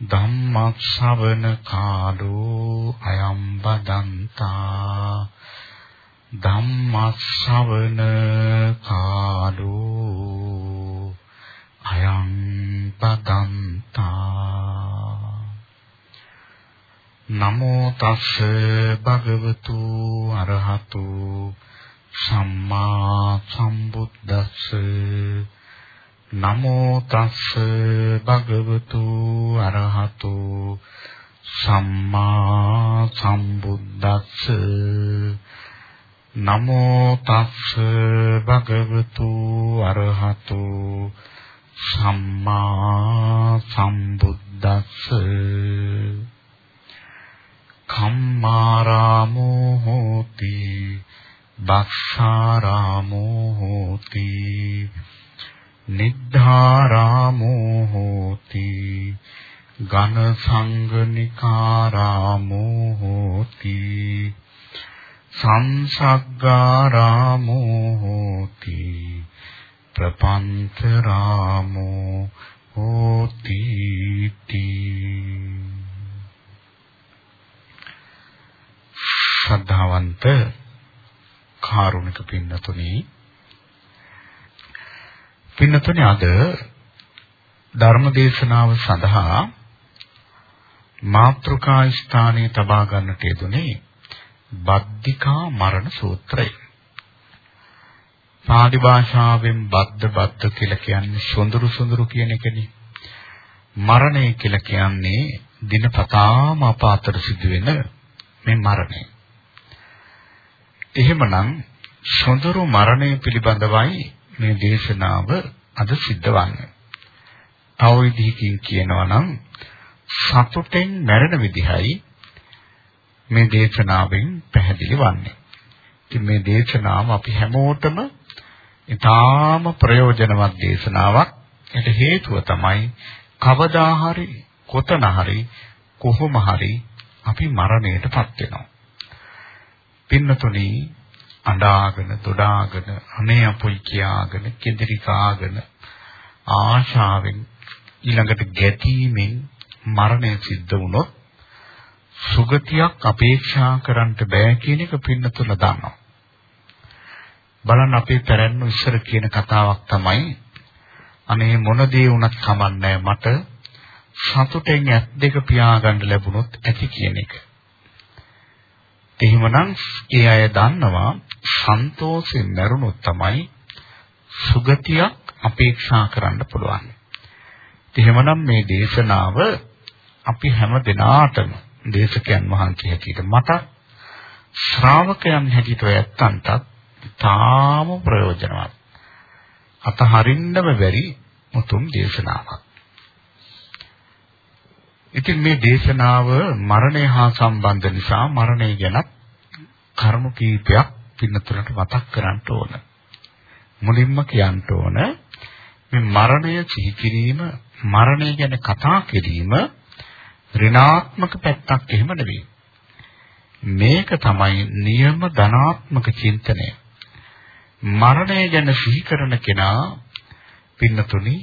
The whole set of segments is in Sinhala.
ධම්මස්සවන කාලෝ අයම් බදන්තා. ධම්මස්සවන කාලෝ අයම් බදන්තා. නමෝ තස්ස භගවතු අරහතු සම්මා සම්බුද්දස්ස. නමෝ තස්ස භගවතු අරහතු සම්මා සම්බුද්දස්ස. නමෝ තස්ස භගවතු අරහතු සම්මා සම්බුද්දස්ස. කම්මාරාමෝ හෝති බස්සාරාමෝ හෝති. නිද්ධාරාමෝ හෝති ඝන සංගනිකාරාමෝ හෝති සංසග්ගාරාමෝ හෝති ප්‍රපන්තරාමෝ හෝති ශ්‍රද්ධාවන්ත කාරුණික පින්නතුනි පින්නතුනි අද ධර්ම දේශනාව සඳහා මාත්‍රිකා ස්ථානයේ තබා ගන්නට යෙදුනේ බද්දිකා මරණ සූත්‍රය. පාලි භාෂාවෙන් බද්ද බද්ද කියලා කියන්නේ සොඳුරු සොඳුරු කියන එකනේ. මරණය කියලා කියන්නේ දිනපතාම අප අතර සිදුවෙන මේ මරණය. එහෙමනම් සොඳුරු මරණය පිළිබඳවයි මේ දේශනාව අද සිද්ධ වන්නේ. තව විදිහකින් කියනවා නම් සතුටෙන් මැරෙන විදිහයි මේ දේශනාවෙන් පැහැදිලි වන්නේ. ඉතින් මේ දේශනාව අපි හැමෝටම ඊටාම ප්‍රයෝජනවත් දේශනාවක්. ඒට හේතුව තමයි කවදා හරි කොතන හරි කොහොම හරි අපි මරණයටපත් වෙනවා. පින්නතුනි අඬාගෙන දොඩාගෙන අනේ අපොයි කියාගෙන කෙඳිරි කාගෙන ආශාවෙන් ඊළඟට ගැටීමෙන් මරණය සිද්ධ වුණොත් සුගතියක් අපේක්ෂා කරන්න බෑ කියන එක පින්නතුල දන්නවා. බලන්න අපේ පැරණි ඉස්සර කියන කතාවක් තමයි අනේ මොන දේ වුණත් කමන්නේ මට සතුටෙන් ඇස් දෙක පියාගන්න ලැබුණොත් ඇති කියන එක. එහෙමනම් ඒ අය දන්නවා සන්තෝෂයෙන් මරුණොත් තමයි සුගතියක් අපේක්ෂා කරන්න පුළුවන්. එහෙමනම් මේ දේශනාව අපි හැම දිනාටම දේශකයන් වහන්සේ හැටියට මට ශ්‍රාවකයන් හැටියට යත්තන්ටත් තාම ප්‍රයෝජනවත්. අතහරින්නම බැරි මුතුම් දේශනාවක්. ඉතින් මේ දේශනාව මරණය හා සම්බන්ධ නිසා මරණය ගැන කරුණු කීපයක් පින්නතුලට මතක් කරන්න ඕන. මුලින්ම කියන්න ඕන මේ මරණය සිහි කිරීම මරණය ගැන කතා කිරීම ඍණාත්මක පැත්තක් එහෙම නෙවෙයි. මේක තමයි නියම ධනාත්මක චින්තනය. මරණය ගැන සිහි කරන කෙනා පින්නතුනි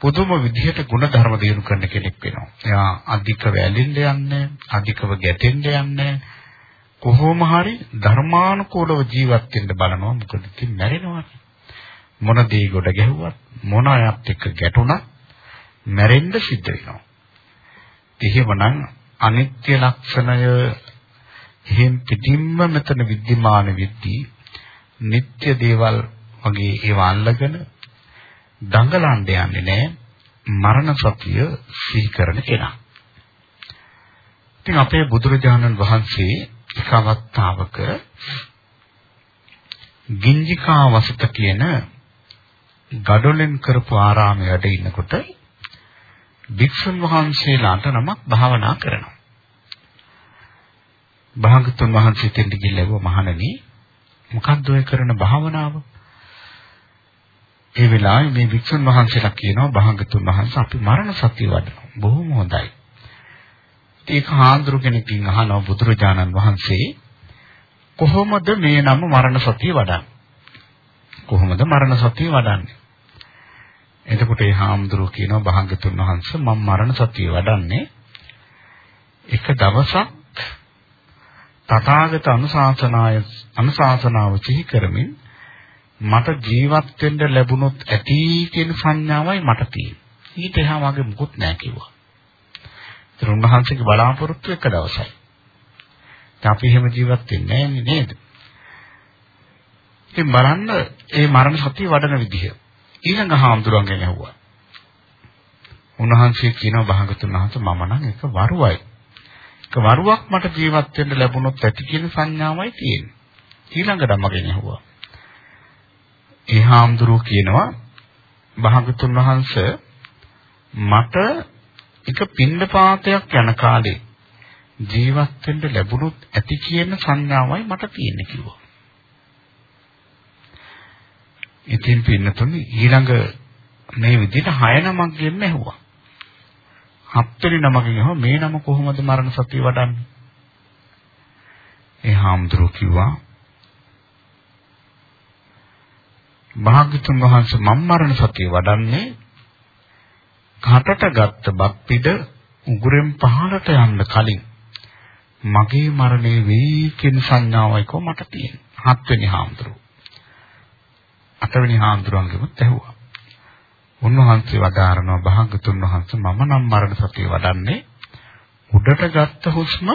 පුදුම විදිහට ගුණ ධර්ම දිනු කරන කෙනෙක් වෙනවා. එයා අධික වැළෙන්න යන්නේ, අධිකව ගැටෙන්න යන්නේ. කොහොම හරි ධර්මානුකූලව ජීවත් වෙන්න බලනවා. මොකද ඉතින් මැරෙනවා. මොන දේ ගොඩ ගැහුවත්, මොන අයත් එක්ක ගැටුණත් මැරෙන්න සිද්ධ වෙනවා. එහෙමනම් අනිත්‍ය ලක්ෂණය එහෙම් පිටින්ම මෙතන විද්‍යමාන වෙද්දී නিত্য දේවල් වගේ ඒවා අල්ලගෙන දඟලන්න යන්නේ නැහැ මරණ සතිය සිහි කරන කෙනා. ඉතින් අපේ බුදුරජාණන් වහන්සේ එක අවස්ථාවක ගිංජිකා වසත කියන ගඩොලෙන් කරපු ආරාමයේ වැඩ ඉන්නකොට භික්ෂුන් වහන්සේලාට නමක් භාවනා කරනවා. භාගතුන් වහන්සේ දෙන්න ගිහිල්ලා මහණනි මොකක්ද ඔය කරන භාවනාව? ඒ වෙලාවේ මේ වික්ෂුන් වහන්සේලා කියනවා භාගතුන් වහන්සේ අපි මරණ සතිය වඩනවා. බොහොම හොඳයි. ඒක හාඳුරු කෙනකින් අහනවා බුදුරජාණන් වහන්සේ කොහොමද මේ නම මරණ සතිය වඩන්නේ? කොහොමද මරණ සතිය වඩන්නේ? එතකොට ඒ හාමුදුරුවෝ කියනවා භාග්‍යතුන් වහන්සේ මම මරණ සතිය වඩන්නේ එක දවසක් තථාගත අනුශාසනාය අනුශාසනාව සිහි කරමින් මට ජීවත් වෙන්න ලැබුණොත් ඇති කියන සංඥාවයි මට තියෙන්නේ. ඊට එහා වගේ මුකුත් නැහැ කිව්වා. ඒතර උන්වහන්සේගේ බලාපොරොත්තු එක දවසයි. දැන් අපි එහෙම ජීවත් වෙන්නේ නැහැ නේද? ඉතින් බලන්න මේ මරණ සතිය වඩන විදිහ. ඊළඟ හාමුදුරන්ගෙන් ඇහුවා. උන්වහන්සේ කියනවා භාගතුන් වහන්සේ මම නම් එක වරුවයි. එක වරුවක් මට ජීවත් වෙන්න ලැබුණොත් ඇති කියන සංඥාවයි තියෙන්නේ. ඊළඟ ධම්මගෙන් ඇහුවා. ඒ හාමුදුරුවෝ කියනවා භාගතුන් වහන්සේ මට එක පින්ඩපාතයක් යන කාලේ ජීවත් වෙන්න ලැබුණොත් ඇති කියන සංඥාවයි මට තියෙන්නේ කිව්වා. ඉතින් පින්නතුනි ඊළඟ මේ විදිහට හය නමක් ගෙන්න ඇහුවා. හත්වෙනි නමකින් ඇහුවා මේ නම කොහොමද මරණ සතිය වඩන්නේ? ඒ හාමුදුරුවෝ කිව්වා භාග්‍යතුන් වහන්සේ මම් මරණ සතිය වඩන්නේ කටට ගත්ත බත් පිට උගුරෙන් පහළට යන්න කලින් මගේ මරණය වෙයි කියන සංඥාවයි කො මට තියෙන්නේ. හත්වෙනි හාමුදුරුවෝ. අටවෙනි හාමුදුරුවන්ගෙමත් ඇහුවා. උන්වහන්සේ වදාරනවා භාගතුන් වහන්සේ මම නම් මරණ සතිය වඩන්නේ උඩට ගත්ත හුස්ම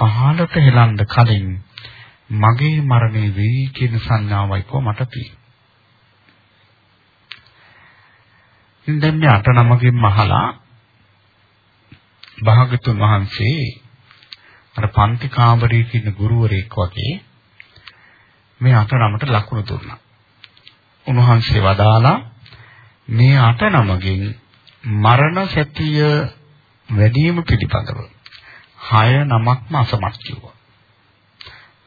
පහළට හෙලන්න කලින් මගේ මරණය වෙයි කියන සංඥාවයි කො මට තියෙන්නේ. ඉතින් දැන් මේ අට නමකින් මහලා භාගතුන් වහන්සේ අර පන්ති කාමරයේ ඉන්න ගුරුවරයෙක් වගේ මේ අට නමට ලකුණු දුන්නා. උන්වහන්සේ වදාලා මේ අට නමකින් මරණ සතිය වැඩිම පිළිපදව හය නමක්ම අසමත් කිව්වා.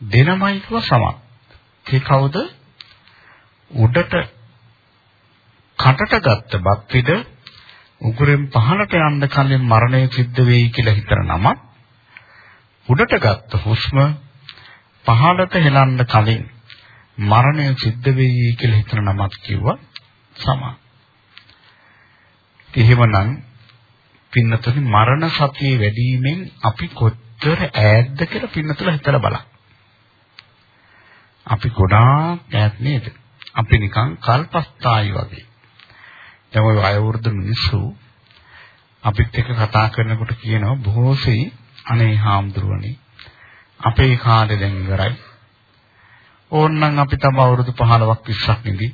දෙනමයි කිව්ව සමත්. ඒ කවුද? උඩට කටට ගත්ත බත් පිට උගුරෙන් පහළට යන්න කලින් මරණය සිද්ධ වෙයි කියලා හිතන නම උඩට ගත්ත හුස්ම පහළට හෙලන්න කලින් මරණය සිද්ධ වෙයි කියලා හිතන නමක් කිව්වා සමාන. එහෙමනම් පින්නතුනි මරණ සතිය වැඩිවීමෙන් අපි කොච්චර ඈත්ද කියලා පින්නතුල හිතලා බලන්න. අපි ගොඩාක් ඈත් නේද? අපි නිකන් කල්පස්ථායි වගේ. දැන් ওই වයෝවෘද්ධ මිනිස්සු අපිත් එක්ක කතා කරනකොට කියනවා බොහෝසෙයි අනේ හාමුදුරුවනේ අපේ කාලේ දැන් ඉවරයි. ඕන්නම් අපි තම අවුරුදු 15ක් 20ක් නිදි.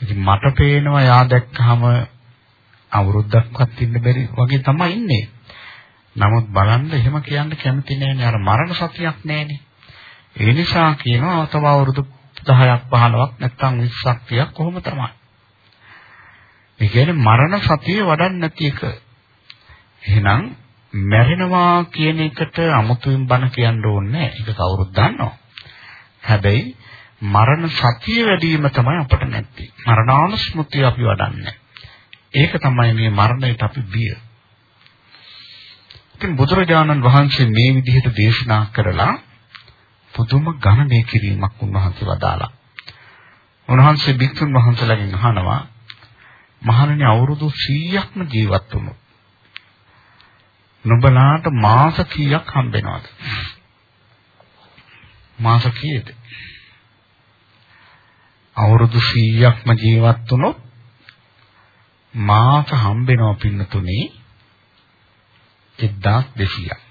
ඉතින් මට පේනවා යා දැක්කහම අවුරුද්දක්වත් ඉන්න බැරි වගේ තමයි ඉන්නේ. නමුත් බලන්න එහෙම කියන්න කැමති නෑනේ. අර මරණ සතියක් නෑනේ. ඒ නිසා කියනවා තව අවුරුදු 10ක් 15ක් නැත්නම් 20ක් 30ක් කොහොම තමයි. ඒ කියන්නේ මරණ සතිය වඩන්නේ නැති එක. එහෙනම් මැරෙනවා කියන එකට අමුතුවෙන් බන කියන්න ඕනේ ඒක කවුරුත් දන්නවා. හැබැයි මරණ සතිය වැඩි වීම තමයි අපිට නැත්තේ. මරණානුස්මෘතිය අපි වඩන්නේ. ඒක තමයි මේ මරණයට අපි බිය. ඉතින් බුදුරජාණන් වහන්සේ මේ විදිහට දේශනා කරලා පුදුම ගණනය කිරීමක් උන්වහන්සේ වදාලා. උන්වහන්සේ භික්ෂුන් වහන්සේලාගෙන් අහනවා මහණෙනි අවුරුදු 100ක්ම ජීවත් වුණොත් නුඹලාට මාස කීයක් හම්බෙනවද? මාස කීයද? අවුරුදු 100ක්ම ජීවත් වුණොත් මාස හම්බෙනව පින්නතුනේ 1200ක්.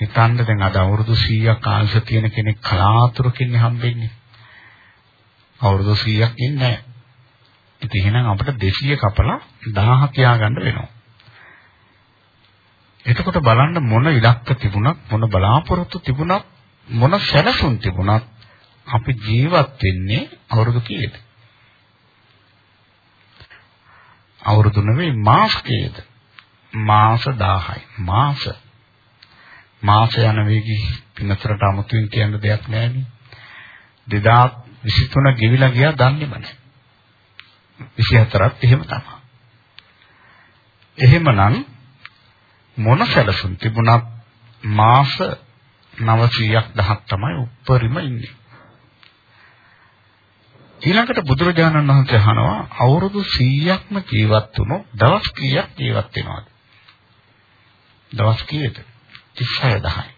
හිතන්න දැන් අද අවුරුදු 100ක් ආයුෂ තියෙන කෙනෙක් කලාතුරකින් හම්බෙන්නේ. අවුරුදු 100ක් ඉන්නේ නැහැ. ඉතින් එහෙනම් අපිට 200 කපලා 1000 තියාගන්න වෙනවා. එතකොට බලන්න මොන ඉලක්ක තිබුණත් මොන බලාපොරොත්තු තිබුණත් මොන සැලසුම් තිබුණත් අපි ජීවත් වෙන්නේ අවුරුදු කීයද? අවුරුදු නෙවෙයි මාස කීයද? මාස 1000යි. මාස. මාස යන වේගي පිනතරට අමුතුවෙන් කියන්න දෙයක් නැහැ 2023 ගෙවිලා ගියා දන්නේම නැහැ. 24ත් එහෙම තමයි. එහෙමනම් මොන සැලසුම් තිබුණත් මාස 900ක් දහක් තමයි උඩරිම ඉන්නේ. ඊළඟට බුදුරජාණන් වහන්සේ අහනවා අවුරුදු 100ක්ම ජීවත් වුණොත් දවස් කීයක් ජීවත් වෙනවද? දවස් කීයද? 36000යි.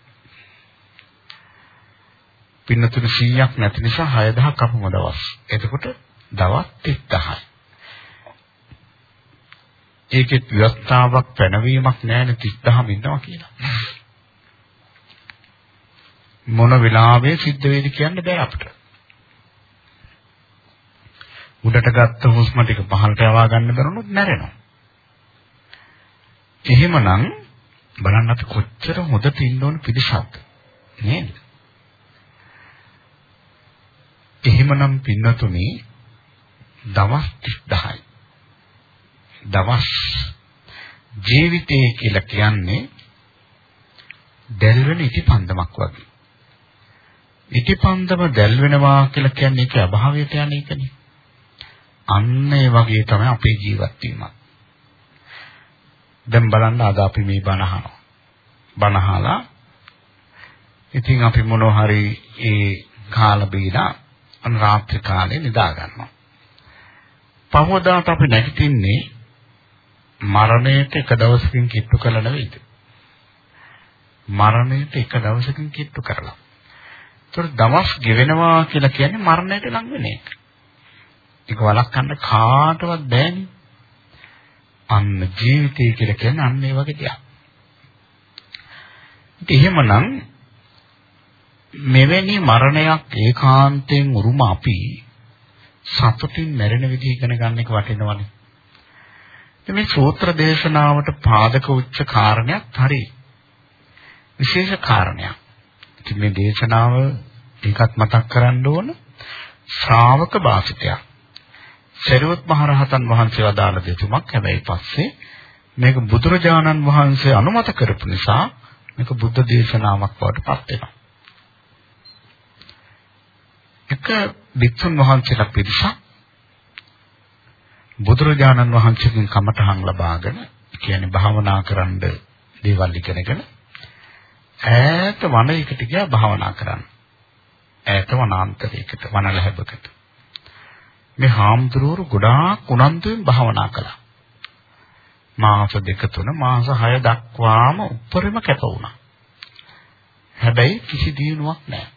පින්නතුන 100ක් නැති නිසා 6000ක් අපම දවස්. එතකොට දවස් 30000යි. ඒකෙත් ව්‍යවස්ථාවක් පැනවීමක් නැහැ 30000ම ඉන්නවා කියලා. මොන වෙලාවෙ සිද්ධ වෙයිද කියන්න බෑ අපිට. උඩට ගත්ත හුස්ම ටික පහළට යවා ගන්න බැරුණොත් මැරෙනවා. එහෙමනම් බලන්න අපි කොච්චර හොදට ඉන්න ඕන පිළිසක්ද නේද? එහෙමනම් පින්නතුනි දවස් 30යි. දවස් ජීවිතය කියලා කියන්නේ දැල්වෙන ඉටිපන්දමක් වගේ. ඉටිපන්දම දැල්වෙනවා කියලා කියන්නේ ඒක අභාවයට යන එකනේ. අන්න ඒ වගේ තමයි අපේ ජීවත් වීම. දැන් බලන්න අද අපි මේ බණ අහනවා. බණ අහලා ඉතින් අපි මොනවා හරි ඒ කාලා බීලා අනුරාත්‍රි කාලේ නිදා ගන්නවා. පහවදාට අපි නැගිටින්නේ මරණයට එක දවසකින් කිට්ටු කළා නෙවෙයිද? මරණයට එක දවසකින් කිට්ටු කරලා. ඒතර දවස් ගෙවෙනවා කියලා කියන්නේ මරණයට ලඟ වෙන එක. ඒක වළක්වන්න කාටවත් බෑනේ. අන්න ජීවිතය කියලා කියන්නේ අන්න ඒ වගේ දෙයක්. ඉතින් එහෙමනම් මෙවැනි මරණයක් ඒකාන්තයෙන් උරුම අපි සතුටින් මැරෙන විදිහ ඉගෙන ගන්න එක වටිනවනේ. මේ සූත්‍ර දේශනාවට පාදක උච්ච කාරණයක් හරි විශේෂ කාරණයක්. ඉතින් මේ දේශනාව ටිකක් මතක් කරන්න ඕන ශ්‍රාවක වාසිතයක්. සරියොත් මහරහතන් වහන්සේ වදාළ දෙතුමක් හැබැයි පස්සේ මේක බුදුරජාණන් වහන්සේ අනුමත කරපු නිසා මේක බුද්ධ දේශනාවක් බවට පත් වෙනවා. එක වික්ෂුන් වහන්සේලා පිරිසක් බුදුරජාණන් වහන්සේගෙන් කමඨහන් ලබාගෙන කියන්නේ භාවනා කරන්න දේවල් ඉගෙනගෙන ඈත වනයකට ගියා භාවනා කරන්න. ඈත වනාන්තරයකට වනලැබකට. මේ හාමුදුරුවෝ ගොඩාක් උනන්දුවෙන් භාවනා කළා. මාස දෙක තුන මාස 6 දක්වාම උඩරිම කැප වුණා. හැබැයි කිසි දියුණුවක් නැහැ.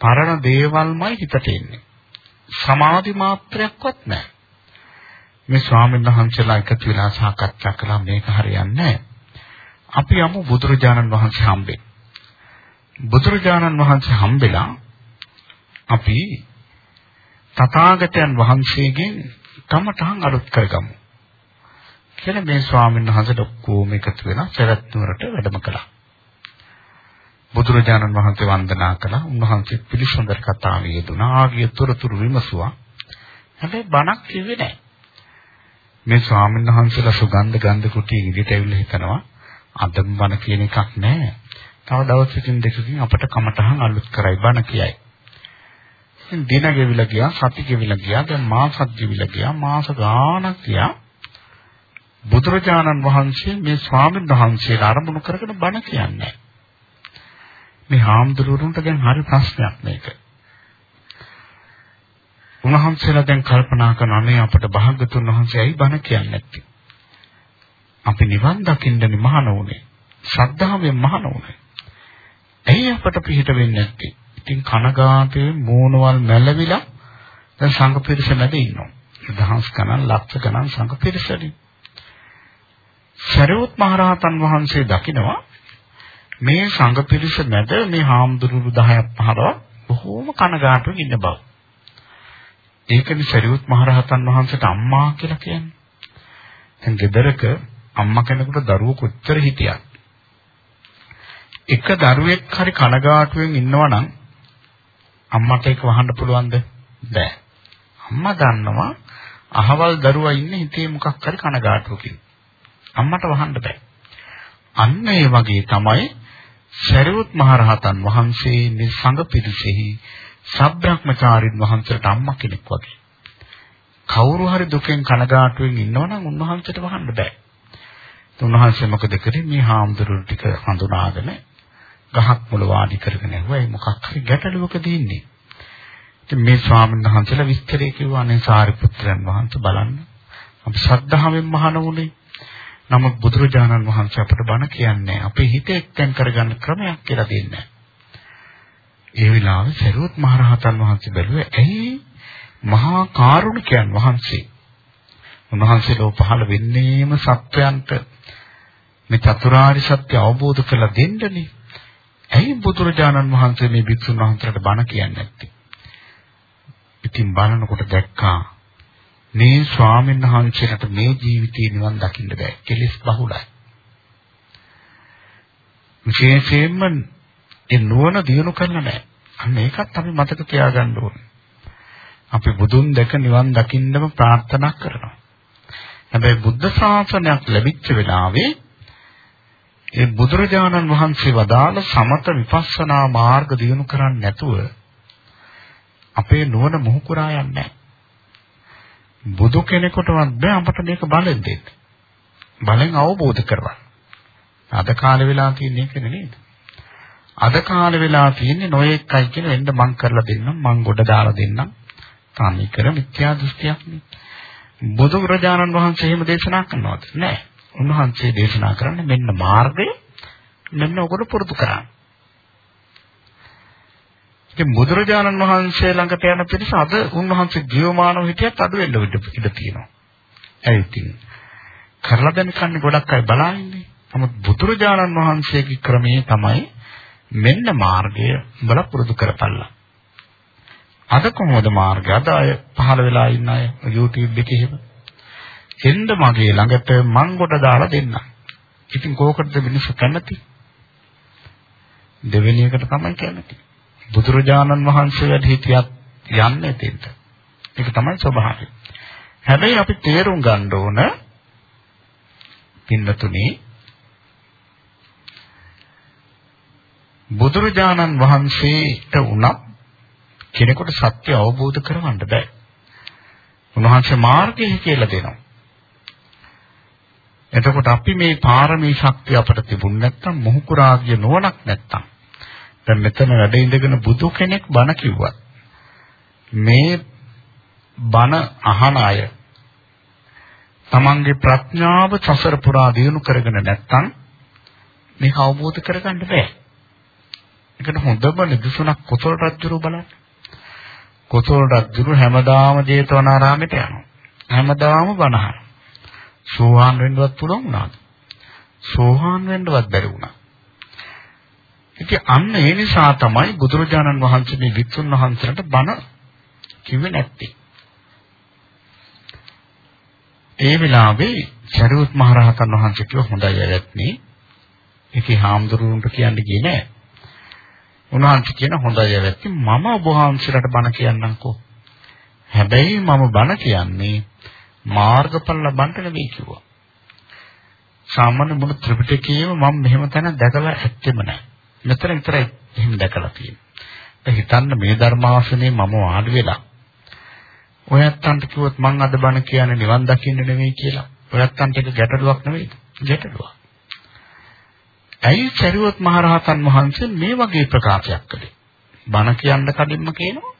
පරණ දේවල්මයි හිතට එන්නේ. සමාධි මාත්‍රයක්වත් නැහැ. මේ ස්වාමීන් වහන්සේලා එකතු වෙලා සාකච්ඡා කළා මේක හරියන්නේ අපි යමු බුදුරජාණන් වහන්සේ හම්බෙන්න. බුදුරජාණන් වහන්සේ හම්බෙලා අපි තථාගතයන් වහන්සේගෙන් කමඨහන් අරුත් කරගමු. කියලා මේ ස්වාමීන් වහන්සේට ඔක්කොම එකතු වෙලා සරත් නුවරට වැඩම කළා. බුදුරජාණන් වහන්සේ වන්දනා කළා. උන්වහන්සේ පිළිසඳර කතාවේ යෙදුණා. ආගිය තොරතුරු විමසුවා. හැබැයි බණක් කිව්වේ නැහැ. මේ ස්වාමීන් වහන්සේලා සුගන්ධ ගන්ධ කුටි ඉදිරියට ඇවිල්ලා හිතනවා අදම් බණ කියන එකක් නැහැ. තව දවසකින් දෙකකින් අපට කමටහන් අලුත් කරයි බණ කියයි. ඉතින් දින ගෙවිලා ගියා, සති ගෙවිලා ගියා, දැන් මාසක් ගෙවිලා ගියා, මාස ගාණක් ගියා. බුදුරජාණන් වහන්සේ මේ ස්වාමීන් වහන්සේලා අරමුණු කරගෙන බණ කියන්නේ. මේ හාමුදුරුවන්ට දැන් හරි ප්‍රශ්නයක් මේක. උන්වහන්සේලා දැන් කල්පනා කරනවා මේ අපට භාගතුන් වහන්සේ ඇයි බණ කියන්නේ නැත්තේ? අපි නිවන් දකින්නනේ මහාන උනේ. ශ්‍රද්ධාවෙන් මහාන උනේ. ඇයි අපට පිළිහිට වෙන්නේ නැත්තේ? ඉතින් කනගාටුවේ මූණවල් මැලවිලා දැන් සංඝ පිරිස මැද ඉන්නවා. දහස් ගණන් ලක්ෂ ගණන් සංඝ පිරිසදී. සරියුත් මහරහතන් වහන්සේ දකිනවා මේ සංඝ පිරිස මැද මේ හාමුදුරුවෝ 10ක් 15ක් බොහෝම කනගාටුවෙන් ඉන්න බව. ඒකනේ සරියුත් මහරහතන් වහන්සේට අම්මා කියලා කියන්නේ. දැන් ගෙදරක අම්මා කෙනෙකුට දරුවෝ කොච්චර හිටියත් එක දරුවෙක් හරි කනගාටුවෙන් ඉන්නවා නම් අම්මට ඒක වහන්න පුළුවන්ද? බෑ. අම්මා දන්නවා අහවල් දරුවා ඉන්නේ හිතේ මොකක් හරි කනගාටුවකින්. අම්මට වහන්න බෑ. අන්න ඒ වගේ තමයි සරියුත් මහරහතන් වහන්සේ මේ සංඝ පිරිසෙහි සබ්‍රහ්මචාරින් වහන්සේට අම්මා කෙනෙක් වගේ. කවුරු හරි දුකෙන් කනගාටුවෙන් ඉන්නවනම් උන්වහන්සේට වහන්න බෑ. උන්වහන්සේ මොකද කරේ මේ හාමුදුරුවෝ ටික හඳුනාගෙන ගහක් මුල වාඩි කරගෙන ඇහුවා ඒ මොකක් හරි ගැටලුවකදී ඉන්නේ. ඉතින් මේ ස්වාමීන් වහන්සේලා විස්තරය කිව්වා අනේ සාරිපුත්‍රයන් වහන්සේ බලන්න. අපි ශ්‍රද්ධාවෙන් මහාන වුණේ. නමුත් බුදුරජාණන් වහන්සේ අපට බණ කියන්නේ අපේ හිත එක්තෙන් කරගන්න ක්‍රමයක් කියලා දෙන්නේ. ඒ විලාවේ සරුවත් මහරහතන් වහන්සේ බැලුවේ ඇයි මහා කාරුණිකයන් වහන්සේ උන්වහන්සේ ලෝ පහළ වෙන්නේම සත්වයන්ට මේ චතුරාර්ය සත්‍ය අවබෝධ කරලා දෙන්නනේ. ඇයි බුදුරජාණන් වහන්සේ මේ භික්ෂුන් වහන්සේට බණ කියන්නේ නැත්තේ? ඉතින් බලනකොට දැක්කා මේ ස්වාමීන් වහන්සේට මේ ජීවිතේ නිවන් දකින්න බෑ. කෙලෙස් බහුලයි. විශේෂයෙන්ම ඒ නුවණ දිනු කරන්න බෑ. අන්න ඒකත් අපි මතක තියාගන්න ඕනේ. අපි බුදුන් දැක නිවන් දකින්නම ප්‍රාර්ථනා කරනවා. හැබැයි බුද්ධ ශාසනයක් ලැබිච්ච වෙලාවේ ඒ බුදුරජාණන් වහන්සේ වදාළ සමත විපස්සනා මාර්ග දියුණු කරන්නේ නැතුව අපේ නුවණ මොහු කරා යන්නේ බුදු කෙනෙකුටවත් බෑ අපට මේක බලෙන් දෙන්න. බලෙන් අවබෝධ කරවන්න. අද කාලේ වෙලා තියෙන්නේ ඒක නේද? අද කාලේ වෙලා තියෙන්නේ නොයෙක්යි කියන වෙන්න මං කරලා දෙන්නම් මං ගොඩ දාලා දෙන්නම්. තනි කර මිත්‍යා දෘෂ්ටියක් නේ. බුදුරජාණන් වහන්සේ එහෙම දේශනා කරනවද? නෑ. උන්වහන්සේ දේශනා කරන්නේ මෙන්න මාර්ගය මෙන්න ඔකට පුරුදු කරන්න. ඉතින් බුදුරජාණන් වහන්සේ ළඟට යන පිරිස අද උන්වහන්සේ ජීවමානව හිටියත් අඩු වෙන්න ඉඩ තියෙනවා. ඒ ඉතින් කරලා දැන කන්නේ ගොඩක් අය බලා ඉන්නේ. නමුත් බුදුරජාණන් වහන්සේගේ ක්‍රමයේ තමයි මෙන්න මාර්ගය බල පුරුදු කරපල්ලා. අද කොහොමද මාර්ගය? අද අය පහළ වෙලා ඉන්න අය YouTube එකේ එහෙම. එන්න මගේ ළඟට මං කොට දාලා දෙන්නම්. ඉතින් කෝකටද මිනිස්සු කැමති? දෙවෙනි එකට තමයි කැමති. බුදුරජාණන් වහන්සේ වැඩ හිටියත් යන්නේ දෙන්න. ඒක තමයි ස්වභාවය. හැබැයි අපි තේරුම් ගන්න ඕන පින්නතුනේ බුදුරජාණන් වහන්සේට උනත් කෙනෙකුට සත්‍ය අවබෝධ කරවන්න බෑ. උන්වහන්සේ මාර්ගය කියලා දෙනවා. එතකොට අපි මේ පාරමී ශක්තිය අපට තිබුණ නැත්නම් මොහුකුරාගිය නුවණක් නැත්නම් දැන් මෙතන වැඩ ඉඳගෙන බුදු කෙනෙක් බණ කිව්වත් මේ බණ අහන අය තමන්ගේ ප්‍රඥාව සසර පුරා දිනු කරගෙන නැත්නම් මේක අවබෝධ කරගන්න බෑ. ඒකට හොඳම නිදසුනක් කොසල් රජුරු බලන්න. කොසල් රජුරු හැමදාම ජේතවනාරාමයට යනවා. හැමදාම බණහන. සෝවාන් වෙන්නවත් පුළුවන් වුණාද? සෝවාන් වෙන්නවත් බැරි වුණා. ඉතින් අන්න ඒ නිසා තමයි බුදුරජාණන් වහන්සේ මේ වික්ෂුන් වහන්සේට බණ කිව්වේ නැත්තේ. ඒ වෙලාවේ චරිත මහරහතන් වහන්සේ කිව්ව හොඳයි ඇවැත්නි. ඒකේ හාමුදුරුවන්ට කියන්නේ ගියේ නෑ. උන්වහන්සේ කියන හොඳයි ඇවැත්නි මම ඔබ වහන්සේලාට බණ කියන්නම්කෝ. හැබැයි මම බණ කියන්නේ මාර්ගඵල ලබන්න නෙවෙයි කිව්වා. සාමාන්‍ය මුළු ත්‍රිපිටකයේම මම මෙහෙම තැන දැකලා ඇත්තෙම නැහැ. මෙතන විතරයි එහෙම දැකලා තියෙන්නේ. දැන් හිතන්න මේ ධර්මාසනේ මම වාඩි වෙලා ඔයත්තන්ට කිව්වොත් මං අද බණ කියන්නේ නිවන් දකින්න නෙවෙයි කියලා. ඔයත්තන්ට ඒක ගැටලුවක් නෙවෙයි. ගැටලුවක්. ඇයි චරිවත් මහරහතන් වහන්සේ මේ වගේ ප්‍රකාශයක් කළේ? බණ කියන්න කලින්ම කියනවා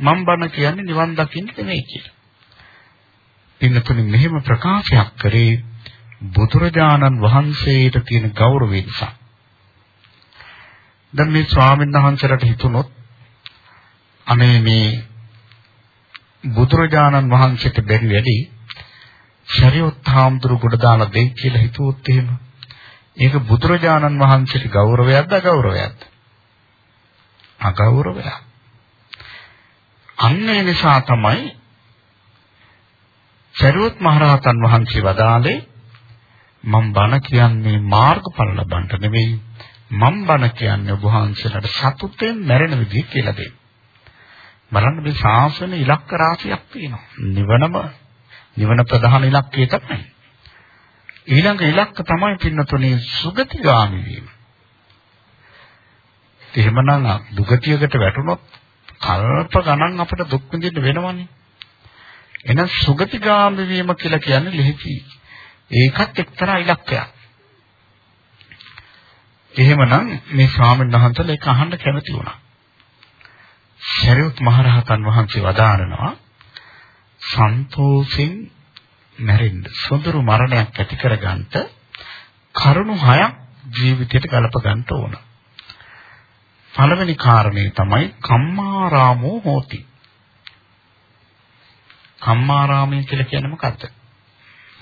මම බණ කියන්නේ නිවන් දකින්න නෙවෙයි කියලා. පින්නතුනි මෙහෙම ප්‍රකාශයක් කරේ බුදුරජාණන් වහන්සේට තියෙන ගෞරවය නිසා. දැන් මේ ස්වාමීන් වහන්සේලාට හිතුනොත් අනේ මේ බුදුරජාණන් වහන්සේට බැරි වැඩි ශරියොත් හාමුදුරු ගොඩ දාලා දෙයි කියලා හිතුවොත් එහෙම ඒක බුදුරජාණන් වහන්සේට ගෞරවයක්ද අගෞරවයක්ද අගෞරවයක් අන්න ඒ නිසා තමයි සරුවත් මහරහතන් වහන්සේ වදාළේ මම බණ කියන්නේ මාර්ගඵල ලබන්න නෙවෙයි මම බණ කියන්නේ ඔබ වහන්සේලාට සතුටෙන් මැරෙන විදිහ කියලා දෙන්න. බලන්න මේ ශාසන ඉලක්ක රාශියක් තියෙනවා. නිවනම නිවන ප්‍රධාන ඉලක්කය තමයි. ඊළඟ ඉලක්ක තමයි පින්නතුනේ සුගතිගාමි වීම. එහෙමනම් දුගතියකට වැටුනොත් කල්ප ගණන් අපිට දුක් විඳින්න වෙනවනේ. එහෙනම් සුගතිගාමි වීම කියලා කියන්නේ ලිහිචි. ඒකත් එක්තරා ඉලක්කයක්. එහෙමනම් මේ ස්වාමීන් වහන්සේලා ඒක අහන්න කැමති වුණා. ශරීරත් මහරහතන් වහන්සේ වදාරනවා සන්තෝෂෙන් මැරෙන්න සොඳුරු මරණයක් ඇති කරගන්න කරුණු හයක් ජීවිතයට ගලප ගන්න ඕන. පළවෙනි කාරණේ තමයි කම්මාරාමෝ හෝති. කම්මාරාමය කියලා කියන්නේ මොකද්ද?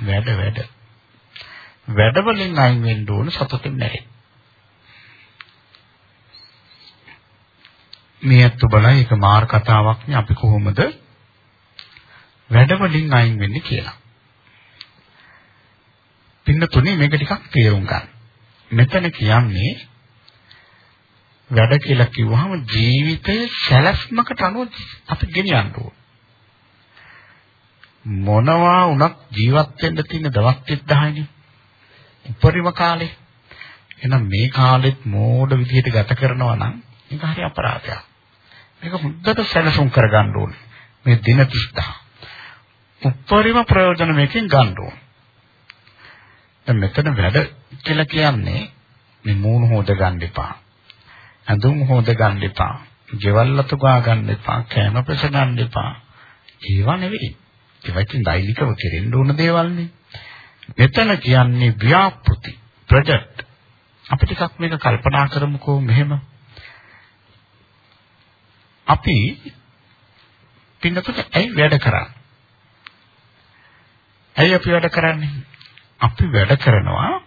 වැඩ වැඩ. වැඩ වලින් අයින් වෙන්න ඕන සතුටින් නැහැ. මේ අත්තු බලයි ඒක මාර් කතාවක් නේ අපි කොහොමද වැඩ වලින් අයින් වෙන්නේ කියලා. පින්නතුනේ මේක ටිකක් තේරුම් ගන්න. මෙතන කියන්නේ වැඩ කියලා කිව්වහම ජීවිතයේ සැලැස්මකට අනුව අපි ගෙනියන්න ඕන. මොනවා වුණත් ජීවත් වෙන්න තියෙන දවස් 3000නේ. උපරිම කාලේ. එහෙනම් මේ කාලෙත් මෝඩ විදිහට ගත කරනවා නම් ඒක හරි අපරාධයක්. මේක හොඳට සැලසුම් කරගන්න ඕනේ. මේ දින 30000. උපරිම ප්‍රයෝජන මේකෙන් ගන්න ඕනේ. දැන් මෙතන වැඩ කියලා කියන්නේ මේ මූණ හොද ගන්න එපා. ඇඳුම් හොද ගන්න එපා. ගෙවල් අතු ගා ගන්න එපා. කෑම පෙස ගන්න එපා. ඒවා නෙවෙයි. ඒවා ඉතින් දෛනිකව කෙරෙන්න ඕන දේවල්නේ. මෙතන කියන්නේ ව්‍යාපෘති ප්‍රොජෙක්ට්. අපි ටිකක් මේක කල්පනා කරමුකෝ මෙහෙම. අපි පින්නතුට ඇයි වැඩ කරන්නේ? ඇයි අපි වැඩ කරන්නේ? අපි වැඩ කරනවා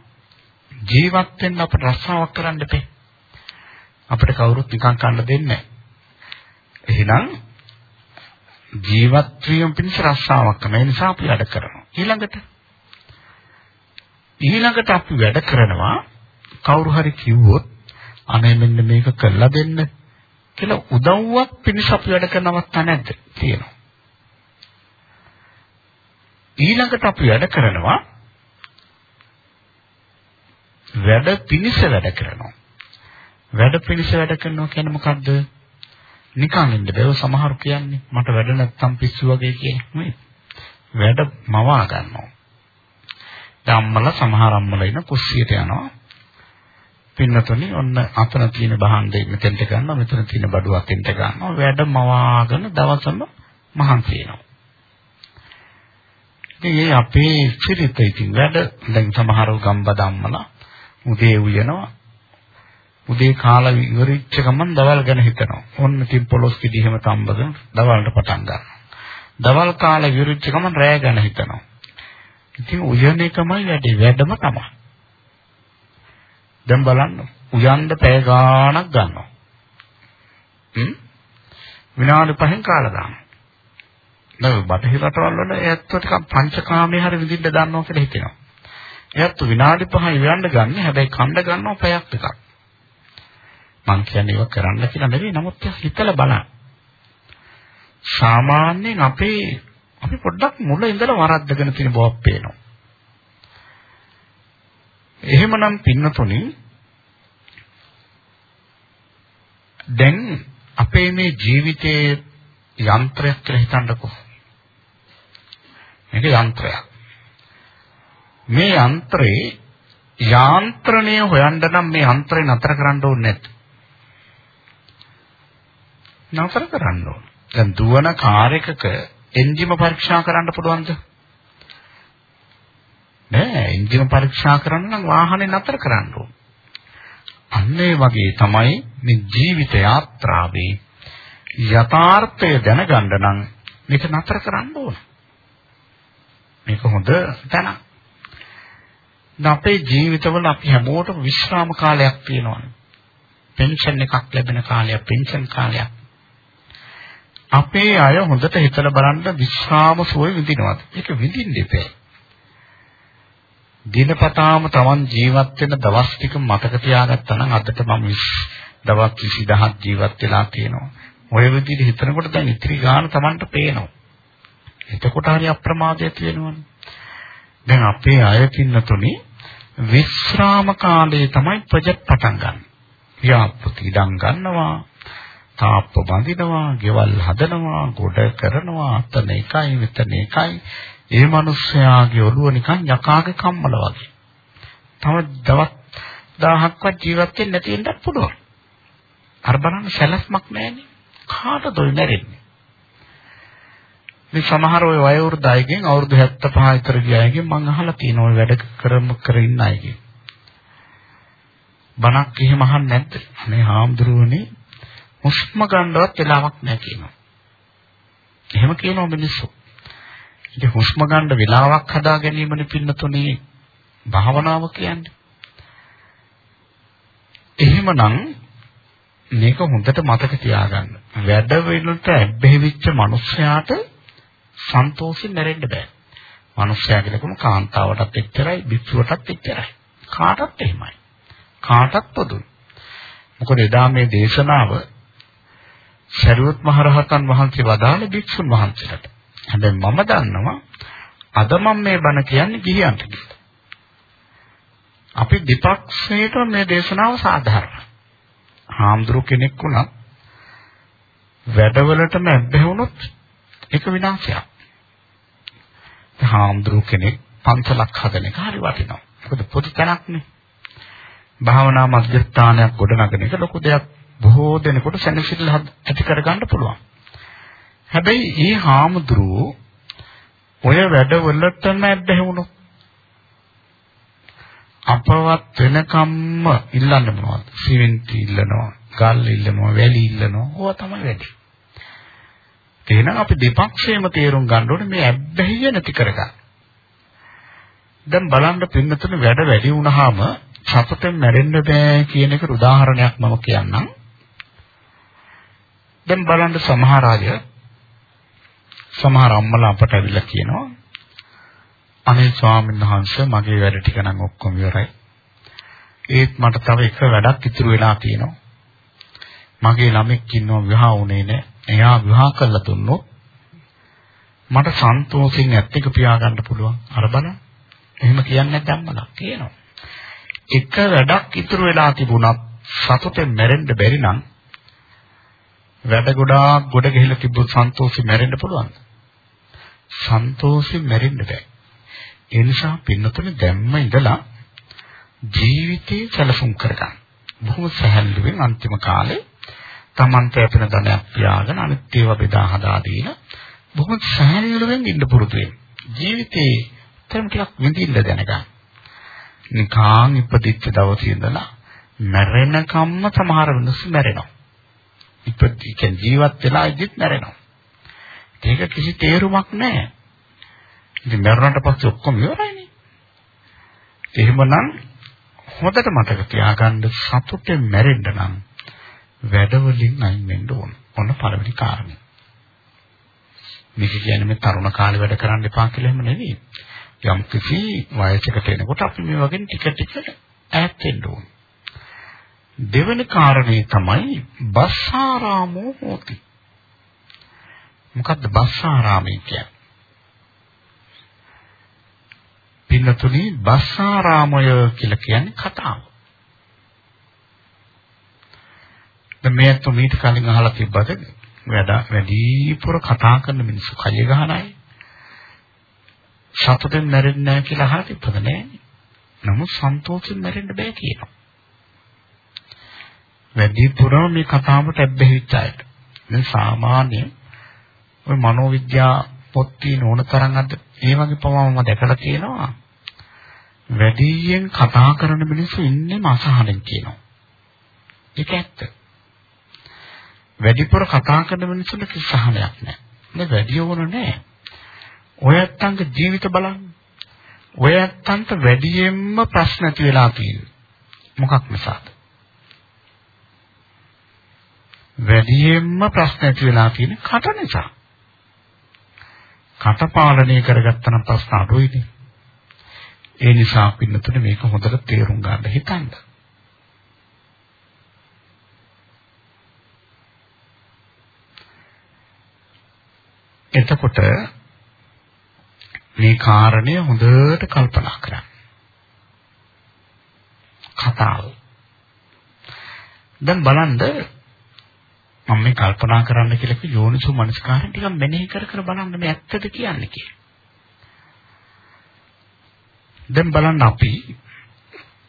ජීවත් වෙන්න අපට රස්සාවක් කරන්න දෙපේ. අපිට කවුරුත් නිකන් කන්න දෙන්නේ එහෙනම් ජීවත් වීම පිණිස රස්සාවක් කරන නිසා අපි වැඩ කරනවා. ඊළඟට ඊළඟට අපි වැඩ කරනවා කවුරු හරි කිව්වොත් අනේ මෙන්න මේක කරලා දෙන්න කියලා උදව්වක් පිණිස අපි වැඩ කරන අවස්ථා නැද්ද? තියෙනවා. ඊළඟට අපි වැඩ කරනවා වැඩ පිණිස වැඩ කරනවා. වැඩ පිණිස වැඩ කරනවා කියන්නේ මොකද්ද? නිකන් ඉන්න බෑ. සමහරු කියන්නේ මට වැඩ නැත්තම් පිස්සු වගේ කියන්නේ. වැඩ මවා ගන්නවා. ධම්මල සමහර අම්මලා ඉන්න කුස්සියට යනවා. පින්නතුනි ඔන්න අතන තියෙන බහන්දේ මෙතෙන්ට ගන්නවා මෙතන තියෙන බඩුව අතෙන්ට ගන්නවා වැඩ මවාගෙන දවසම මහන්සි වෙනවා. ඉතින් මේ අපේ සිරිත ඉතින් වැඩ දැන් සමහරව ගම්බ ධම්මලා උදේ උයනවා. උදේ කාලා ඉවරිච්ච ගමන් දවල් ගැන හිතනවා. ඔන්න තින් පොලොස් කිදිහෙම තම්බගෙන දවල්ට පටන් ගන්නවා. දවල් කාලා ඉවරිච්ච ගමන් රෑ ගැන හිතනවා. ඉතින් උයන එකමයි වැඩි වැඩම තමයි. දැන් බලන්න උයන්ද පැය ගාණක් ගන්නවා. හ්ම් විනාඩි 5න් කාලා දානවා. දැන් බටහිර රටවල් වල ඒත් ටිකක් පංචකාමයේ හරි විඳින්න දන්නවා කියලා හිතෙනවා. එයත් විනාඩි 5 ඉවරන්න ගන්න හැබැයි කණ්ඩ ගන්නවා පැයක් එකක්. මං කියන්නේ ඒක කරන්න කියලා නෙවෙයි නමුත් හිතලා බලන්න. සාමාන්‍යයෙන් අපේ අපි පොඩ්ඩක් මුල ඉඳලා වරද්දගෙන තියෙන බවක් පේනවා. එහෙමනම් පින්නතුනි දැන් අපේ මේ ජීවිතයේ යන්ත්‍රයක් කියලා හිතන්නකෝ. මේක යන්ත්‍රයක්. මේ යන්ත්‍රේ යාන්ත්‍රණය හොයන්න නම් මේ යන්ත්‍රය නතර කරන්න ඕනේ නැද්ද? නතර කරන්න ඕන. දැන් දුවන කාර් එකක එන්ජිම පරීක්ෂා කරන්න පුළුවන්ද? නෑ එන්ජිම පරීක්ෂා කරන්න නම් වාහනේ නතර කරන්න ඕන. අන්න ඒ වගේ තමයි මේ ජීවිත යාත්‍රාවේ යථාර්ථය දැනගන්න නම් මේක නතර කරන්න ඕන. මේක හොඳ තැනක්. අපේ ජීවිතවල අපි හැමෝටම විශ්‍රාම කාලයක් තියෙනවානේ. පෙන්ෂන් එකක් ලැබෙන කාලයක්, පෙන්ෂන් කාලයක්. අපේ අය හොඳට හිතලා බලන්න විශ්‍රාම සුවය විඳිනවද? ඒක විඳින්න එපා. දිනපතාම Taman ජීවත් වෙන දවස් ටික මතක තියාගත්තා නම් අදට මම දවස් 20000ක් ජීවත් වෙලා තියෙනවා. ඔය විදිහට හිතනකොට දැන් ඉතිරි ගාන Tamanට පේනවා. එතකොට හරි අප්‍රමාදයක් තියෙනවනේ. දැන් අපේ අය පින්නතුනේ විශ්‍රාම කාලයේ තමයි ප්‍රොජෙක්ට් පටන් ගන්න. ව්‍යාපෘති ඉඩම් ගන්නවා, තාප්ප බඳිනවා, ගෙවල් හදනවා, ගොඩ කරනවා, අතන එකයි මෙතන එකයි. ඒ මිනිස්යාගේ ඔළුව නිකන් යකාගේ කම්මල වගේ. තව දවස් 1000ක්වත් ජීවත් වෙන්න නැති වෙන්නත් පුළුවන්. අර බලන්න සැලැස්මක් නැහැනේ. කාටද ඔය නැරෙන්නේ? මේ සමහර ඔය වයෝවෘද්ධ අයගෙන් අවුරුදු 75 විතර ගිය අයගෙන් මම අහලා තියෙනවා ඔය වැඩ කරමු කර ඉන්න අයගෙන්. බණක් එහෙම අහන්නේ නැද්ද? අනේ හාමුදුරුවනේ හුස්ම ගන්නවත් වෙලාවක් නැහැ කියනවා. එහෙම කියනවා මිනිස්සු. ඉතින් හුස්ම ගන්න වෙලාවක් හදා ගැනීමනේ පින්නතුනේ භාවනාව කියන්නේ. එහෙමනම් මේක හොඳට මතක තියාගන්න. වැඩ වෙනට ඇබ්බැහිවිච්ච මිනිස්යාට සන්තෝෂෙන් නැරෙන්න බෑ. මිනිස්යා කියලකම කාන්තාවටත් එච්චරයි, භික්ෂුවටත් එච්චරයි. කාටත් එහෙමයි. කාටත් පොදුයි. මොකද එදා මේ දේශනාව සරියුත් මහරහතන් වහන්සේ වදාළ භික්ෂුන් වහන්සේට. හැබැයි මම දන්නවා අද මම මේ බණ කියන්නේ ගිහියන්ට කියලා. අපි දෙපක්ෂයට මේ දේශනාව සාධාරණයි. හාමුදුරු කෙනෙක් වුණත් වැඩවලටම ඇබ්බැහි වුණොත් ඒක විනාශයක්. හාමුදුරු කෙනෙක් පන්සලක් හදන එක හරි වටිනවා. මොකද පොදු තැනක්නේ. භාවනා මධ්‍යස්ථානයක් ගොඩනගන එක ලොකු දෙයක්. බොහෝ දෙනෙකුට සැනසෙල්ල ඇති කරගන්න පුළුවන්. හැබැයි මේ හාමුදුරුවෝ ඔය වැඩවලටම ඇබ්බැහි වුණොත් අපවත් වෙනකම්ම ඉල්ලන්න මොනවද? සිමෙන්ති ඉල්ලනවා, ගල් ඉල්ලනවා, වැලි ඉල්ලනවා. ඕවා තමයි වැඩි. එහෙනම් අපි දෙපක්ෂේම තේරුම් ගන්න ඕනේ මේ ඇබ්බැහිය නැති කරගන්න. දැන් බලන්න පින්නතුන වැඩ වැඩි වුණාම සතුටෙන් මැරෙන්න බෑ කියන එක උදාහරණයක් මම කියන්නම්. දැන් බලන්න සමහර අය සමහර අම්මලා අපට ඇවිල්ලා කියනවා අනේ ස්වාමීන් වහන්සේ මගේ වැඩ ටික නම් ඔක්කොම ඉවරයි. ඒත් මට තව එක වැඩක් ඉතුරු වෙලා තියෙනවා. මගේ ළමෙක් ඉන්නවා විවාහ වුණේ නැහැ. එයා විවාහ කරලා දුන්නොත් මට සන්තෝෂෙන් ඇත්තක පියාගන්න පුළුවන්. අර බලන්න. එහෙම කියන්නේ නැද්ද අම්මලා? කියනවා. එක වැඩක් ඉතුරු වෙලා තිබුණත් සතුටෙන් මැරෙන්න බැරි නම් වැඩ ගොඩාක් ගොඩ ගිහිලා තිබ්බොත් සන්තෝෂෙන් මැරෙන්න පුළුවන්ද? සන්තෝෂෙන් මැරෙන්න බෑ. ඒ නිසා පින්නතුනේ දැම්ම ඉඳලා ජීවිතේ සැලසුම් කරගන්න. බොහොම සැහැල්ලුවෙන් අන්තිම කාලේ Tamante අපින ධනයක් පියාගෙන අනිත් ඒවා බෙදා හදා දීලා බොහොම සැහැල්ලුවෙන් ඉන්න පුරුදු වෙන්න. ජීවිතේ තරම් ටිකක් විඳින්න දැනගන්න. නිකාන් ඉපදිච්ච දවසේ ඉඳලා මැරෙනකම්ම සමහර මිනිස්සු මැරෙනවා. ඉපදි කියන්නේ ජීවත් වෙලා ඉඳිත් මැරෙනවා. ඒක කිසි තේරුමක් නැහැ. ඉතින් මරණයට පස්සේ ඔක්කොම ඉවරයිනේ. එහෙමනම් හොඳට මතක තියාගන්න සතුටෙන් මැරෙන්න නම් වැඩවලින් අයින් වෙන්න ඕන. ඔන්න පළවෙනි කාරණේ. මේක කියන්නේ මේ තරුණ කාලේ වැඩ කරන්න එපා කියලා එහෙම නෙවෙයි. යම් කිසි වයසකට එනකොට අපි මේ වගේ ටික ටික ඈත් වෙන්න ඕන. දෙවෙනි කාරණේ තමයි බස්සාරාමෝ හෝති. මොකද්ද බස්සාරාමේ කියන්නේ? පින්නතුනි බස්සාරාමය කියලා කියන්නේ කතාව. දැන් මේත් මීට කලින් අහලා තිබ්බද වැඩ වැඩිපුර කතා කරන මිනිස්සු කය ගහන අය. සතුටෙන් මැරෙන්නේ නැහැ කියලා අහලා තිබ්බද නැහැ. නමුත් සන්තෝෂෙන් මැරෙන්න බෑ කියනවා. වැඩිපුරම මේ කතාවට ඇබ්බැහිච්ච අයට. දැන් සාමාන්‍ය ඔය මනෝවිද්‍යා පොත් තියෙන ඕන තරම් අද ඒ වගේ පවම මම දැකලා තියෙනවා. වැඩියෙන් කතා කරන මිනිස්සු ඉන්නේ අසහනෙන් කියනවා. ඒක ඇත්ත. වැඩිපුර කතා කරන මිනිස්සුන්ට කිසි සහනයක් නැහැ. මේ වැඩි වුණ නැහැ. ඔය ඇත්තන්ගේ ජීවිත බලන්න. ඔය ඇත්තන්ට වැඩියෙන්ම ප්‍රශ්න ඇති වෙලා තියෙන්නේ. මොකක් නිසාද? වැඩියෙන්ම ප්‍රශ්න ඇති වෙලා තියෙන්නේ කට නිසා. කට පාලනය කරගත්තා නම් ප්‍රශ්න අඩුයිනේ. ඒ නිසා පින්නතුනේ මේක හොඳට තේරුම් ගන්න හිතන්න. එතකොට මේ කාරණය හොඳට කල්පනා කරන්න. කතාව. දැන් බලන්න මම මේ කල්පනා කරන්න කියලා කිව්ව යෝනිසු මනස්කාරය ටිකක් මෙනෙහි කර කර බලන්න මේ ඇත්තද කියන්නේ කියලා. දැන් බලන්න අපි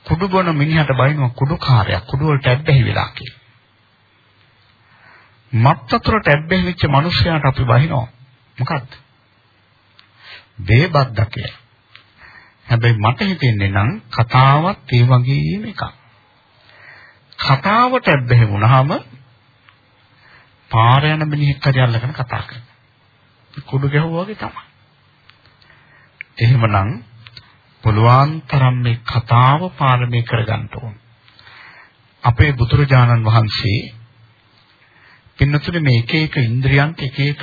කුඩු බොන මිනිහට බයිනවා කුඩු කාර්යයක් කුඩු වලට ඇබ්බැහි වෙලා කියලා. මත් වතුරට ඇබ්බැහි වෙච්ච මිනිහයාට අපි බහිනවා. මොකද්ද? බේබද්ද කියලා. හැබැයි මට හිතෙන්නේ නම් කතාවත් ඒ වගේම එකක්. කතාවට ඇබ්බැහි වුණාම පාර යන මිනිහෙක් හරි අල්ලගෙන කතා කරනවා. කුඩු ගැහුවා වගේ තමයි. එහෙමනම් පුළුවන් තරම් මේ කතාව පාලනය කරගන්න ඕන. අපේ බුදුරජාණන් වහන්සේ පින්නතුනේ මේ එක එක ඉන්ද්‍රියන්ට එක එක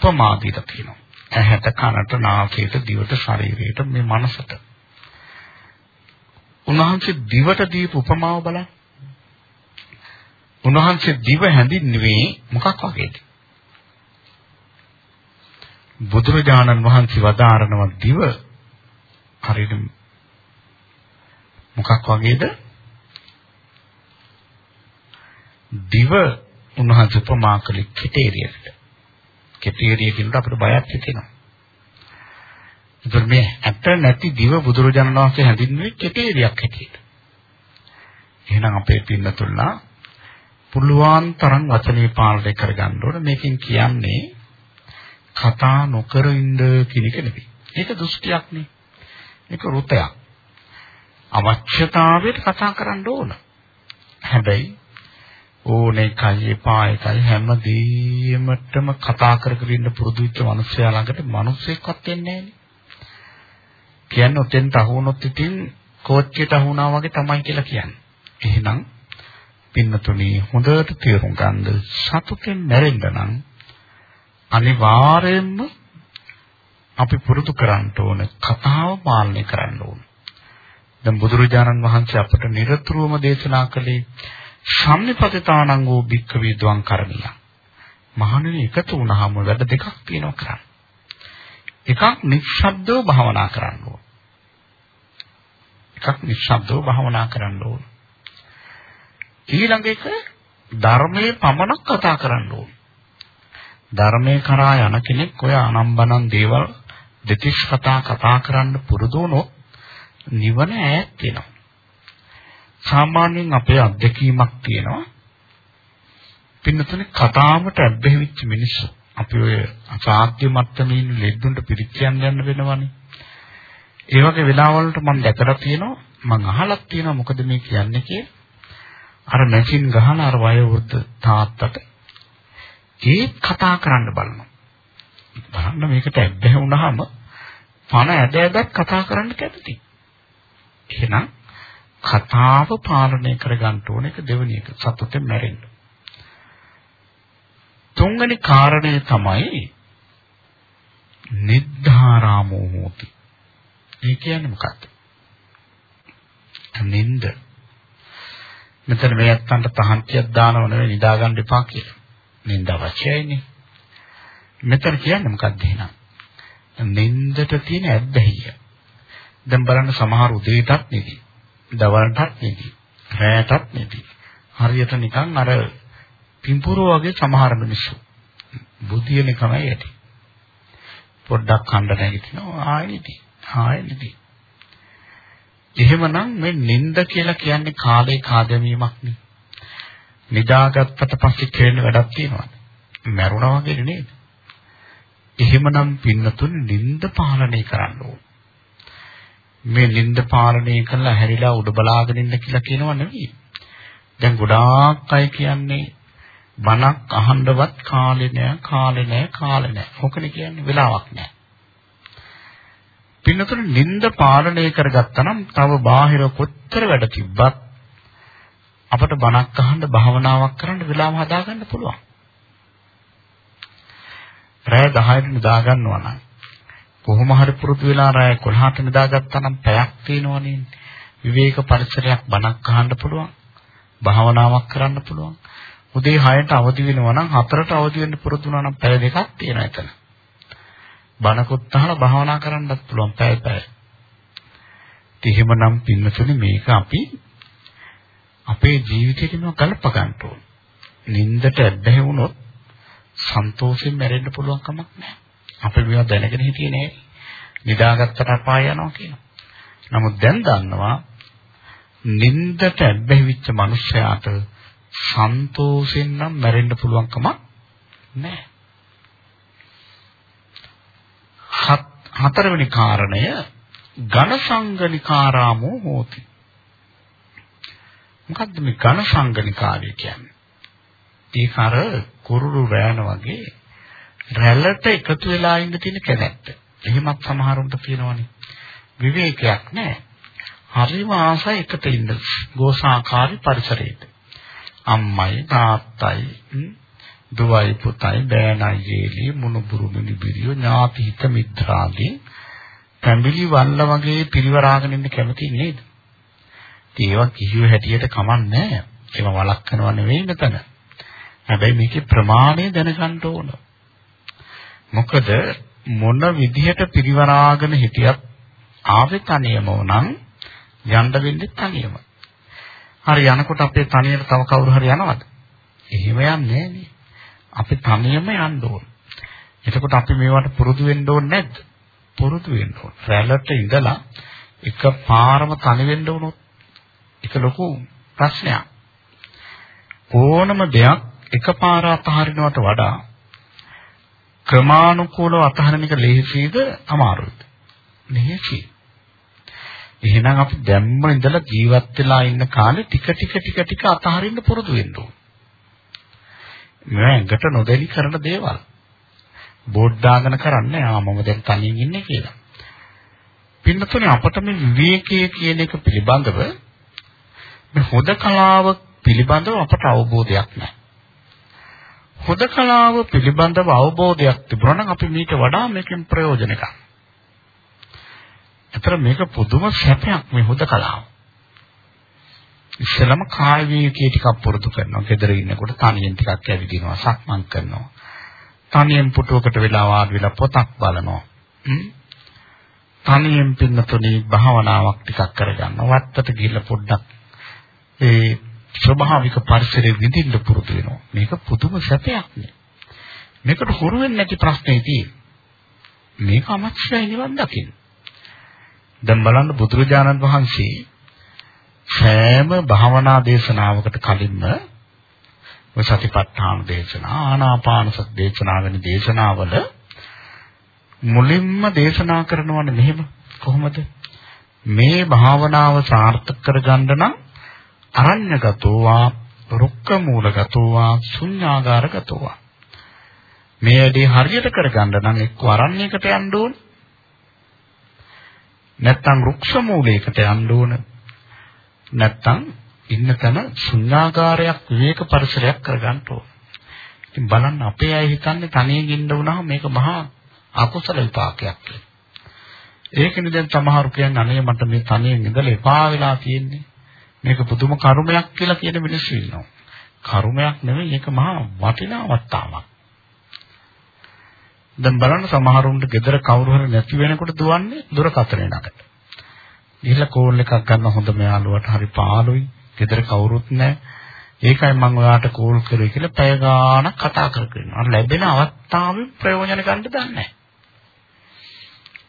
උපමා දීලා තියෙනවා. ඇහැට, කනට, නාසයට, දිවට, ශරීරයට මේ මනසට. උන්වහන්සේ දිවට දීපු උපමාව බලන්න. උන්වහන්සේ දිව හැඳින්නුවේ මොකක් වගේද? බුදුරජාණන් වහන්සේ වදාරනවා දිව හරියට මොකක් වගේද? දිව උන්වහන්සේ උපමා කළේ කෙටේරියකට. කෙටේරිය කියනකොට අපිට බයක් හිතෙනවා. ඒතර මේ ඇත්ත නැති දිව බුදුරජාණන් වහන්සේ හැඳින්වුවේ කෙටේරියක් හැටියට. එහෙනම් අපේ පින්නතුල්ලා පුළුවන් තරම් වචනේ පාලනය කරගන්න ඕන. මේකෙන් කියන්නේ කතා නොකර ඉන්න කියන එක නෙවෙයි. ඒක දෘෂ්ටියක් නේ. ඒක රුතයක්. අවශ්‍යතාවයට කතා කරන්න ඕන. හැබැයි ඕනේ කයි එපා එකයි හැමදේමටම කතා කර කර ඉන්න පුරුදු වෙච්ච මිනිස්සයා ළඟට මිනිස්සෙක්වත් එන්නේ නැහැ කියන්නේ ඔතෙන්ට අහුනොත් ඉතින් කෝච්චියට අහුණා වගේ තමයි කියලා කියන්නේ. එහෙනම් පින්නතුනි හොඳට තේරුම් ගන්න සතුටෙන් මැරෙන්න නම් අනිවාර්යයෙන්ම අපි පුරුදු කරන්න ඕන කතාව පාලනය කරන්න ඕන. දැන් බුදුරජාණන් වහන්සේ අපට නිරතුරුවම දේශනා කළේ සම්නිපතිතානං වූ භික්ඛවේ ද්වං කරණිය. මහණෙනි එකතු වුණාම වැඩ දෙකක් තියෙනවා කරන්න. එකක් නිශ්ශබ්දව භාවනා කරන්න ඕන. එකක් නිශ්ශබ්දව භාවනා කරන්න ඕන. ඊළඟ එක ධර්මයේ පමණක් කතා කරන්න ඕන. ධර්මයේ කරා යන කෙනෙක් ඔය අනම්බනන් දේවල් දෙතිස් කතා කතා කරන්න පුරුදු වුණොත් නිවන ඈත් වෙනවා. සාමාන්‍යයෙන් අපේ අත්දැකීමක් තියෙනවා. පින්නතුනේ කතාවට ඇබ්බැහි වෙච්ච මිනිස්සු අපි ඔය අසාධ්‍ය මට්ටමේ ඉන්න ලෙඩුන්ට පිරිච්චියන් යන්න වෙනවනේ. ඒ වගේ වෙලාවලට මම දැකලා තියෙනවා මම අහලක් තියෙනවා මොකද මේ කියන්නේ කිය. අර මැෂින් ගහන අර වයෝවෘද්ධ තාත්තට ඒ කතා කරන්න බලනවා. බලන්න මේකට ඇබ්බැහි වුණාම පණ ඇද ඇදත් කතා කරන්න කැමති. එහෙනම් කතාව පාලනය කරගන්න ඕන එක දෙවෙනි එක සතුටෙන් මැරෙන්න. තුන්වෙනි කාරණය තමයි නිද්ධාරාමෝ හෝති. ඒ කියන්නේ මොකක්ද? නින්ද. මෙතන මේ අත්තන්ට තහන්තියක් දානව නෙවෙයි නිදා ගන්න එපා කියලා. නින්ද අවශ්‍යයිනේ. මෙතන කියන්නේ මොකක්ද එහෙනම්? නින්දට තියෙන ඇබ්බැහිය. දැන් බලන්න සමහර උදේටත් නෙදී. දවල්ටත් නෙදී. රැයටත් නෙදී. හරියට නිකන් අර පිඹුරු වගේ සමහර මිනිස්සු බුද්ධිය නිකමයි ඇති. පොඩ්ඩක් කණ්ඩ නැගිටිනවා ආයෙදී. ආයෙදී. එහෙමනම් මේ නිନ୍ଦ කියලා කියන්නේ කාලේ කාදමීමක් නේ. නිදාගත්තට පස්සේ කෙරෙන වැඩක් තියෙනවා. මැරුණා වගේ නේද? එහෙමනම් පින්නතුන් නිନ୍ଦ පාලනය කරන්න ඕන. මේ නිନ୍ଦ පාලනය කරලා හැරිලා උඩ බලාගෙන ඉන්න කියලා කියනවා නෙවෙයි. දැන් ගොඩාක් අය කියන්නේ බණක් අහන්නවත් කාලේ නෑ කාලේ නෑ කාලේ නෑ. ඔකනේ කියන්නේ වෙලාවක් නෑ. පින්නතුන් නිନ୍ଦ පාලනය කරගත්තා නම් තව බාහිර කොච්චර වැඩ තිබ්බත් අපට බණක් අහන්න භාවනාවක් කරන්න වෙලාව හදාගන්න පුළුවන්. රෑ 10ට නිදා ගන්නවා නම් කොහොම හරි පුරුදු වෙලා රෑ 11ට නිදාගත්තා නම් පැයක් තියෙනවනේ. විවේක පරිසරයක් බණක් අහන්න පුළුවන්. භාවනාවක් කරන්න පුළුවන්. උදේ 6ට අවදි වෙනවා නම් 4ට අවදි වෙන්න පුරුදු වුණා නම් පැය දෙකක් තියෙනවා එතන. බණකුත් අහලා භාවනා කරන්නත් පුළුවන් පැය පැය. එහෙමනම් පින්නතුනේ මේක අපි අපේ ජීවිතේටම ගලප ගන්න ඕන. නින්දට ඇබ්බැහි වුණොත් සන්තෝෂයෙන් මැරෙන්න පුළුවන් කමක් නැහැ. අපි මේවා දැනගෙන හිටියේ නෑ. නිදාගත්තට අපාය යනවා කියනවා. නමුත් දැන් දන්නවා නින්දට ඇබ්බැහි වෙච්ච මිනිස්සයාට සන්තෝෂෙන් නම් මැරෙන්න පුළුවන් කමක් නැහැ. හතරවෙනි කාරණය ඝන සංගනිකාරාමෝ හෝති. මොකද්ද මේ ඝන සංගනිකාරය කියන්නේ? ඒක අර කුරුළු රෑන වගේ රැළට එකතු වෙලා ඉන්න තියෙන කැමැත්ත. එහෙමත් සමහරුන්ට තියෙනවනේ. විවේකයක් නැහැ. හරිම ආසයි එකට ඉන්න ගෝසාකාරී පරිසරයක. අම්මයි තාත්තයි දුවයි පුතයි බෑනයි ජේලි මුණුබුරු මිනිබිරියෝ ඥාති හිත මිත්‍රාදී පැමිලි වල්ල වගේ පිරිවරාගෙන ඉන්න කැමති නේද? ඒවා කිහිව හැටියට කමන්නේ ඒවා වළක්වනව නෙවෙයි මෙතන. හැබැයි මේකේ ප්‍රමාණය දැනගන්න ඕන. මොකද මොන විදිහට පිරිවරාගෙන හිටියත් ආවේ තනියම උනන් යන්න වෙන්නේ තනියම. හරි යනකොට අපේ තනියට තව කවුරු හරි යනවද? එහෙම යන්නේ නෑනේ. අපි තනියම යන්න ඕන. එතකොට අපි මේවට පුරුදු වෙන්න ඕනේ නැද්ද? පුරුදු වෙන්න ඕන. රැළට ඉඳලා එක පාරම තනි වෙන්න උනොත් ඒක ලොකු ප්‍රශ්නයක්. ඕනම දෙයක් එකපාර අතහරිනවට වඩා ක්‍රමානුකූලව අතහරින එක ලේසියද අමාරුද? ලේසි. එහෙනම් අපි දැම්ම ඉඳලා ජීවත් වෙලා ඉන්න කාලේ ටික ටික ටික ටික අතහරින්න පුරුදු වෙන්න ඕන. මේ ඇඟට නොදැනි කරන දේවල්. බෝඩ් දාගෙන කරන්නේ ආ මම දැන් තනියෙන් ඉන්නේ කියලා. පින්නතුනේ අපට මේ විවේකයේ කියන එක පිළිබඳව මේ හොදකලාව පිළිබඳව අපට අවබෝධයක් නැහැ. හොදකලාව පිළිබඳව අවබෝධයක් තිබුණා නම් අපි මීට වඩා මේකෙන් ප්‍රයෝජන ගන්න. අතර මේක පුදුම සැපයක් මේ හොදකලාව. ඉස්සෙල්ලම කාය විවේකී ටිකක් පුරුදු කරනවා. ගෙදර ඉන්නකොට තනියෙන් ටිකක් ඇවිදිනවා, සක්මන් කරනවා. තනියෙන් පුටුවකට වෙලා වාඩි වෙලා පොතක් බලනවා. තනියෙන් පින්නතුනේ භාවනාවක් ටිකක් කරගන්නවා. වත්තට ගිහිල්ලා පොඩ්ඩක් ඒ ස්වභාවික පරිසරයේ විඳින්න පුරුදු වෙනවා. මේක පුදුම සැපයක් නේ. මේකට හුරු වෙන්නේ නැති ප්‍රශ්නේ තියෙන්නේ. මේක අමච්චයි නිවන් දකින්න. දැන් බලන්න බුදුරජාණන් වහන්සේ සෑම භාවනා දේශනාවකට කලින්ම ඔය සතිපට්ඨාන දේශනා ආනාපාන සති දේශනා වෙන දේශනාවල මුලින්ම දේශනා කරනවනේ මෙහෙම කොහොමද? මේ භාවනාව සාර්ථක කරගන්න නම් අරඤ්‍යගතෝවා රුක්ක මූලගතෝවා ශුන්‍යාගාරගතෝවා. මේ වැඩේ හරියට කරගන්න නම් එක්ක අරණ්‍යයකට යන්න ඕන. නැත්නම් රුක්ෂ මූලයකට යන්න ඕන. නැත්තම් ඉන්න තැන ශුන්‍යාකාරයක් විවේක පරිසරයක් කරගන්න ඕන. ඉතින් බලන්න අපේ අය හිතන්නේ තනියෙන් ඉන්න වුණාම මේක මහා අකුසල විපාකයක් කියලා. ඒකනේ දැන් සමහරු කියන්නේ අනේ මට මේ තනියෙන් ඉඳලා එපා වෙලා තියෙන්නේ. මේක පුදුම කර්මයක් කියලා කියන මිනිස්සු ඉන්නවා. කර්මයක් නෙවෙයි ඒක මහා වටිනා වත්තාවක්. දැන් බලන්න සමහරුන්ට ගෙදර කවුරු හරි නැති වෙනකොට දුවන්නේ දුරකථනය නකට. ගිහලා කෝල් එකක් ගන්න හොඳ මෙයාලුවට හරි පාළුයි. ගෙදර කවුරුත් නැහැ. ඒකයි මම ඔයාට කෝල් කරේ කියලා පැය ගාණක් කතා කරගෙන. අර ලැබෙන අවස්ථාවෙන් ප්‍රයෝජන ගන්න දන්නේ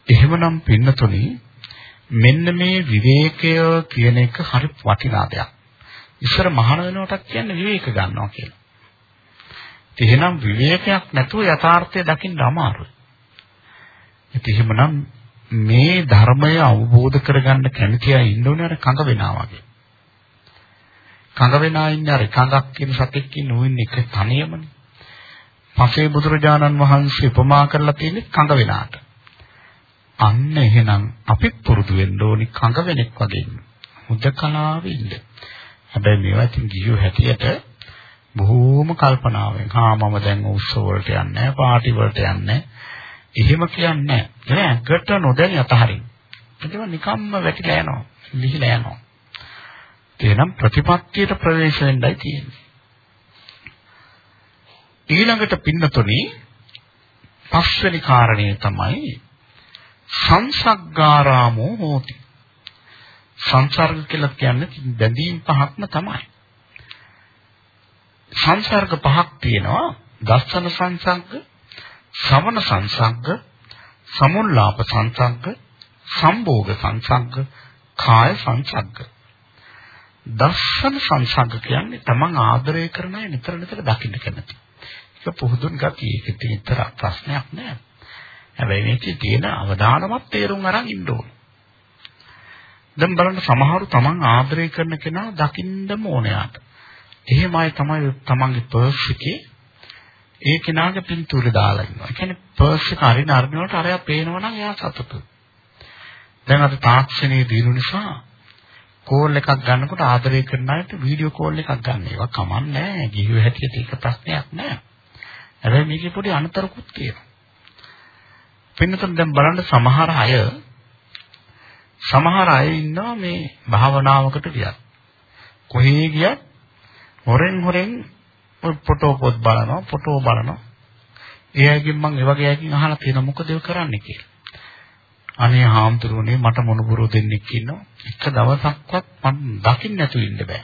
එහෙමනම් පින්නතුනි මෙන්න මේ විවේකය කියන එක හරි වටිනා දෙයක්. ඉස්සර මහාන වෙනකොටත් කියන්නේ විවේක ගන්නවා කියලා. එහෙනම් විවේකයක් නැතුව යථාර්ථය දකින්න අමාරුයි. ඉතින් එහෙමනම් මේ ධර්මය අවබෝධ කරගන්න කැමති අය ඉන්න ඕනේ අර කඟ වෙනා වගේ. කඟ වෙනා ඉන්නේ අර කඟක් කියන සතෙක් ඉන්න උන්නේ එක තනියමනේ. පසේ බුදුරජාණන් වහන්සේ උපමා කරලා තියෙන්නේ කඟ වෙනාට. අන්න එහෙනම් අපිත් පුරුදු වෙන්න ඕනි කඟ වෙනෙක් වගේ ඉන්න. හුදකලාවේ ඉන්න. හැබැයි මේවා ඉතින් ගියෝ හැටියට බොහෝම කල්පනාවෙන්. හා මම දැන් උත්සව වලට යන්නේ නැහැ, පාටි වලට යන්නේ නැහැ. එහෙම කියන්නේ නැහැ. ඇඟට නොදැනි අතහරින්. ඒක නිකම්ම වැටිලා යනවා. ලිහිලා යනවා. එහෙනම් ප්‍රතිපත්තියට ප්‍රවේශ වෙන්නයි තියෙන්නේ. ඊළඟට පින්නතුනි පස්වෙනි කාරණේ තමයි සංසග්ගාරාමෝ හෝති. සංසර්ග කියලා කියන්නේ බැඳීම් පහක්ම තමයි. සංසර්ග පහක් තියෙනවා. දස්සන සංසග්ග, සමන සංසග්ග, සමුල්ලාප සංසග්ග, සම්භෝග සංසග්ග, කාය සංසග්ග. දස්සන සංසග්ග කියන්නේ තමන් ආදරය කරන අය නිතර නිතර දකින්න කැමති. ඒක පුහුදුන් ගතිය. ඒක විතර ප්‍රශ්නයක් නෑ. හැබැයි මේකේ තියෙන අවධානමත් තේරුම් අරන් ඉන්න ඕන. දැන් බලන්න සමහරු තමන් ආදරය කරන කෙනා දකින්නම ඕනයාට. එහෙම අය තමයි තමන්ගේ පර්ස් එකේ ඒ කෙනාගේ පින්තූර දාලා ඉන්නවා. ඒ කියන්නේ පර්ස් එක අරින අරිනවට අරයා පේනවා නම් එයා සතුටුයි. දැන් අද තාක්ෂණයේ දිනු නිසා කෝල් එකක් ගන්නකොට ආදරය කරන අයට වීඩියෝ කෝල් එකක් ගන්න. ඒවා කමන්නේ නැහැ. ගිහිව හැටියට ඒක ප්‍රශ්නයක් නැහැ. හැබැයි මේකේ පොඩි අනතරකුත් තියෙනවා. පින්නතුන් දැන් බලන්න සමහර අය සමහර අය ඉන්නවා මේ භාවනාවකට ගියත් කොහේ ගියත් හොරෙන් හොරෙන් ඔය ෆොටෝ පොත් බලනවා ෆොටෝ බලනවා. ඒ අයගෙන් මම ඒ වගේ අයකින් අහලා තියෙන මොකද ඒ කරන්නේ කියලා. අනේ හාමුදුරුවනේ මට මොනුබුරු දෙන්නෙක් ඉන්නවා. එක දවසක්වත් මම දකින්න නැතුව ඉන්න බෑ.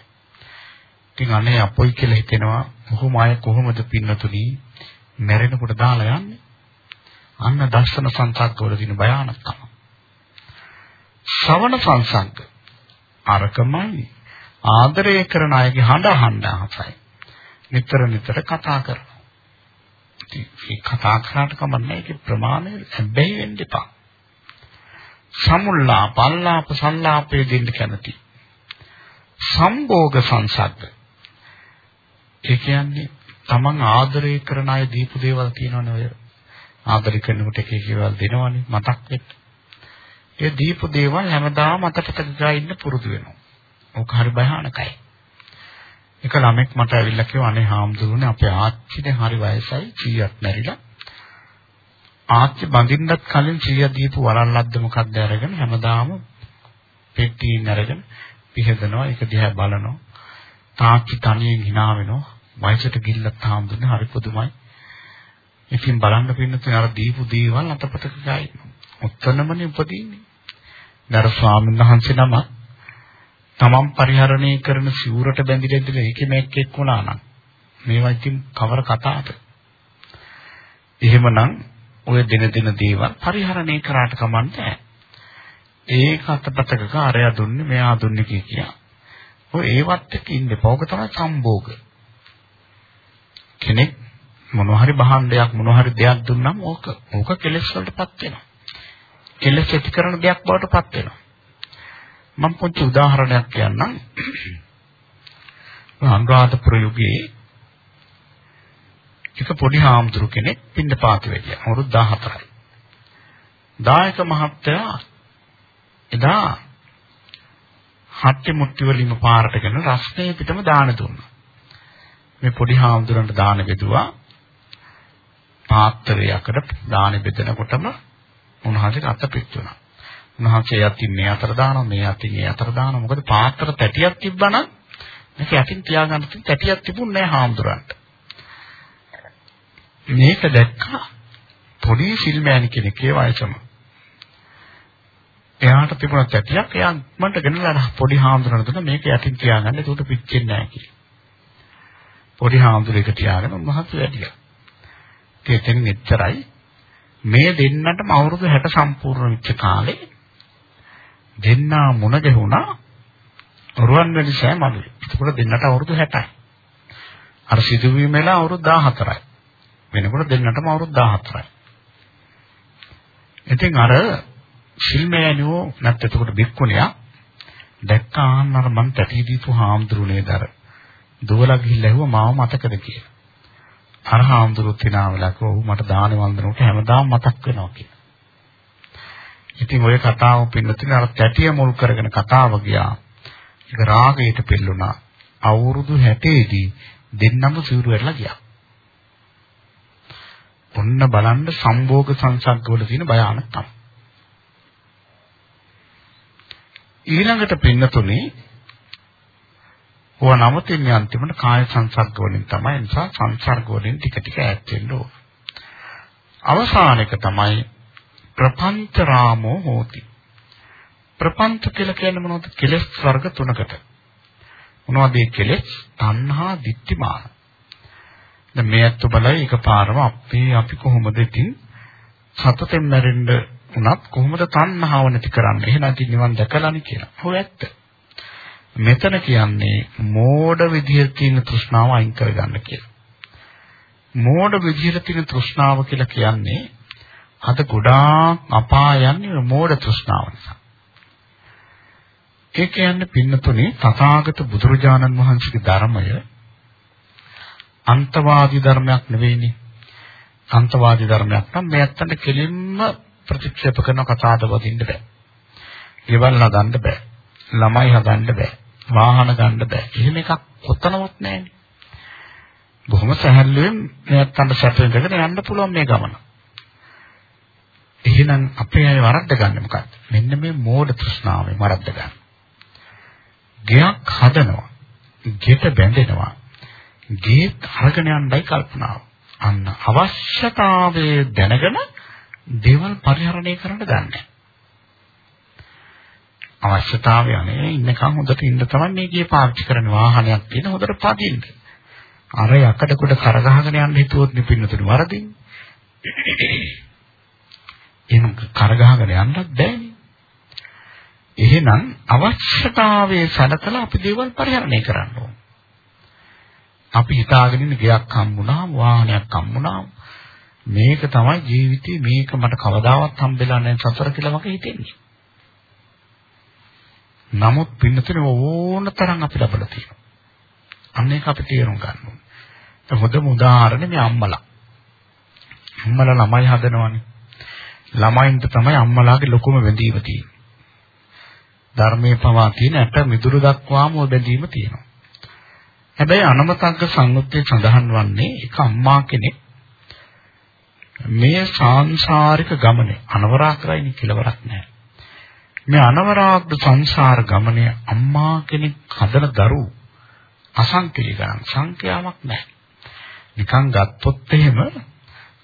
ඉතින් අනේ අපොයි කියලා හිතෙනවා කොහොම අය කොහොමද පින්නතුනි? මැරෙනකොට දාලා යන්නේ. අන්න දර්ශන සංසග්ගවල තියෙන භයානකම. ශ්‍රවණ සංසග්ග අරකමයි. ආදරය කරන අයගේ හඬ අහන්න ආසයි නිතර නිතර කතා කරනවා. ඉතින් කතා කරාට කමන්නේ ඒකේ ප්‍රමාණය හැබැයි වෙන්න එපා. සමුල්ලා පල්ලාප සල්ලාපේ දෙන්න කැමති. සම්භෝග සංසග්ග. ඒ කියන්නේ තමන් ආදරය කරන අය දීපු දේවල් තියෙනවනේ ඔය. ආදරය කරනකොට එක එක දේවල් දෙනවනේ මතක් වෙන්න. ඒ දීපු දේවල් හැමදාම මතකට ගා ඉන්න පුරුදු වෙනවා. ඕක හරි භයානකයි. එක ළමෙක් මට ඇවිල්ලා කිව්වා අනේ හාමුදුරනේ අපේ ආච්චි දැන් හරි වයසයි 100ක් මැරිලා. ආච්චි බඳින්නත් කලින් 100 දීපු වරල්ලක්ද මොකක්ද අරගෙන හැමදාම පෙට්ටියෙන් අරගෙන පිහදනවා ඒක දිහා බලනවා. තාච්චි තනියෙන් hina වෙනවා. වයසට ගිල්ලත් හාමුදුරනේ හරි පුදුමයි. ඉතින් බලන්න පින්නතුනේ අර දීපු දේවල් අතපතක ගායි. ඔත්තනමනේ උපදීන්නේ. දර ස්වාමීන් වහන්සේ නමක් තමන් පරිහරණය කරන සිවුරට බැඳිලා ඉඳලා ඒකේ මේකෙක් වුණා නම් මේවා ඉතින් කවර කතාවද? එහෙමනම් ඔය දින දින දේවල් පරිහරණය කරාට කමන්නේ ඒක අතපතක කාර්යය දුන්නේ මෙයා දුන්නේ කිය කියා. ඔය ඒවත් එක්ක ඉන්න පොක තමයි සම්භෝග. කෙනෙක් මොනවා හරි භාණ්ඩයක් මොනවා හරි දෙයක් දුන්නාම ඕක ඕක කෙලෙස් වලටපත් වෙනවා. කෙලෙස් ඇති කරන දෙයක් බවටපත් වෙනවා. මම පොඩි උදාහරණයක් කියන්නම්. අනුරාධපුර යුගයේ එක පොඩි හාමුදුරු කෙනෙක් පින්නපාත වෙලිය. අවුරුදු 14යි. දායක මහත්තයා එදා හත්ති මුට්ටි වලින්ම පාරට ගෙන රස්නේ පිටම දාන දුන්නා. මේ පොඩි හාමුදුරන්ට දාන බෙදුවා. පාත්‍රයකට දාන බෙදනකොටම උන්වහන්සේ අත පිච්චුණා. උන්වහන්සේ යටින් මේ අතර දානවා මේ යටින් මේ අතර දානවා. මොකද පාත්‍ර තැටියක් තිබ්බනම් මේක යටින් තියාගන්න තියෙන තැටියක් තිබුණේ නැහැ හාමුදුරන්ට. මේක දැක්කා පොඩි ෆිල්මෑනි කෙනෙක් ඒ වයසම. එයාට තිබුණ තැටියක් එයා මන්ට ගෙනලා පොඩි හාමුදුරන්ට දුන්නා මේක යටින් තියාගන්න ඒකට පිච්චෙන්නේ නැහැ කියලා. පොඩි හාමුදුරේක තියාගෙන උන්වහන්සේ වැඩියා. ඒකෙන් එච්චරයි. මේ දෙන්නටම අවුරුදු 60 සම්පූර්ණ වෙච්ච කාලේ දෙන්නා මුණ ගැහුණා රුවන්වැලි සෑ මළුවේ. ඒකෝට දෙන්නට අවුරුදු 60යි. අර සිදුවීම වෙලා අවුරුදු 14යි. වෙනකොට දෙන්නටම අවුරුදු 14යි. ඉතින් අර ශිල්මයන්ෝ නැත්නම් එතකොට බික්කුණියා දැක්කාන් අර මං පැටි දීපු හාමුදුරුවනේ දර දුවලා ගිහිල්ලා ඇහුවා මාව මතකද කියලා. අර හාමුදුරුවෝ තිනාවලා කිව්වා මට දාන වන්දනකට හැමදාම මතක් වෙනවා කියලා. ඉතින් ওই කතාව පින්නතුනේ අර තැටිය මුල් කරගෙන කතාව ගියා. ඒක රාගයට පෙළුණා. අවුරුදු 60 දී දෙන්නම සිවුරු වෙරලා ගියා. ඔන්න බලන්න සම්භෝග සංසග්ගවල තියෙන භයානකම. ඊළඟට පින්නතුනේ ඕව නවතින්නේ අන්තිමට කාය සංසර්ග වලින් තමයි නිසා සංසර්ග වලින් ටික ටික ඈත් වෙන්න ඕන. අවසාන එක තමයි ප්‍රපංච රාමෝ හෝති. ප්‍රපංච කියලා කියන්නේ මොනවද? කෙලෙස් වර්ග තුනකට. මොනවද මේ කෙලෙස්? තණ්හා, ditthිමාන. දැන් මේ අත්තු බලයි එකපාරම අපේ අපි කොහොමද ඉතින් සතතෙන් මැරෙන්න උනත් කොහොමද තණ්හාව නැති කරන්නේ? එහෙනම් ඉතින් නිවන් දැකලානේ කියලා. හොය ඇත්ත. මෙතන කියන්නේ මෝඩ විදිහට තියෙන තෘෂ්ණාව අයින් කරගන්න කියලා. මෝඩ විදිහට තියෙන තෘෂ්ණාව කියලා කියන්නේ අද ගොඩාක් අපායන්නේ මෝඩ තෘෂ්ණාව නිසා. ඒ කියන්නේ පින්නතුනේ තථාගත බුදුරජාණන් වහන්සේගේ ධර්මය අන්තවාදී ධර්මයක් නෙවෙයිනේ. අන්තවාදී ධර්මයක් නම් මේ ඇත්තට කෙලින්ම ප්‍රතික්ෂේප කරන කතාවද වදින්න බෑ. ගෙවල් හදන්න බෑ. ළමයි හදන්න බෑ. වාහන ගන්න බෑ. එහෙම එකක් කොතනවත් නැහැනේ. බොහොම සැහැල්ලුවෙන් මේ ඇත්තට සැපෙන්දගෙන යන්න පුළුවන් මේ ගමන. එහෙනම් අපේ අය වරද්ද ගන්න මොකක්ද? මෙන්න මේ මෝඩ තෘෂ්ණාවෙන් වරද්ද ගන්න. ගයක් හදනවා. ගෙට බැඳෙනවා. ගේ අරගෙන යන්නයි කල්පනාව. අන්න අවශ්‍යතාවය දැනගෙන දේවල් පරිහරණය කරන්න ගන්න. අවශ්‍යතාවය අනේ ඉන්නකම් හොඳට ඉන්න තමයි මේ ගේ පාවිච්චි කරන වාහනයක් තියෙන හොඳට පදින්න. අර යකඩ කොට කරගහගෙන යන්න හිතුවොත් නිපින්නතුනි වරදින්නේ. එහෙනම් කරගහගෙන යන්නත් බෑනේ. එහෙනම් අවශ්‍යතාවයේ සැලකලා අපි දේවල් පරිහරණය කරන්න ඕන. අපි හිතාගෙන ඉන්න ගයක් හම්බුණාම වාහනයක් හම්බුණාම මේක තමයි ජීවිතේ මේක මට කවදාවත් හම්බෙලා නැහැ සතර කියලා මට හිතෙන්නේ. නමුත් පින්නතුනේ ඕන තරම් අපි ලබලා තියෙනවා. අන්න ඒක අපි තේරුම් ගන්න ඕනේ. හොඳම උදාහරණය මේ අම්මලා. අම්මලා ළමයි හදනවනේ. ළමයින්ට තමයි අම්මලාගේ ලොකුම වැඳීම තියෙන්නේ. ධර්මයේ පවා තියෙන ඇට මිදුළු දක්වාම ඔය බැඳීම තියෙනවා. හැබැයි අනමතග්ග සංයුත්තේ සඳහන් වන්නේ එක අම්මා කෙනෙක් මේ සාංශාරික ගමනේ අනවරාග්‍රයිනි කෙලවරක් නැහැ. මේ අනවරාග්‍ර සංසාර ගමනේ අම්මා කෙනෙක් හදන දරුවෝ අසංකේය ගණන් සංඛ්‍යාවක් නැහැ. නිකන් ගත්තොත් එහෙම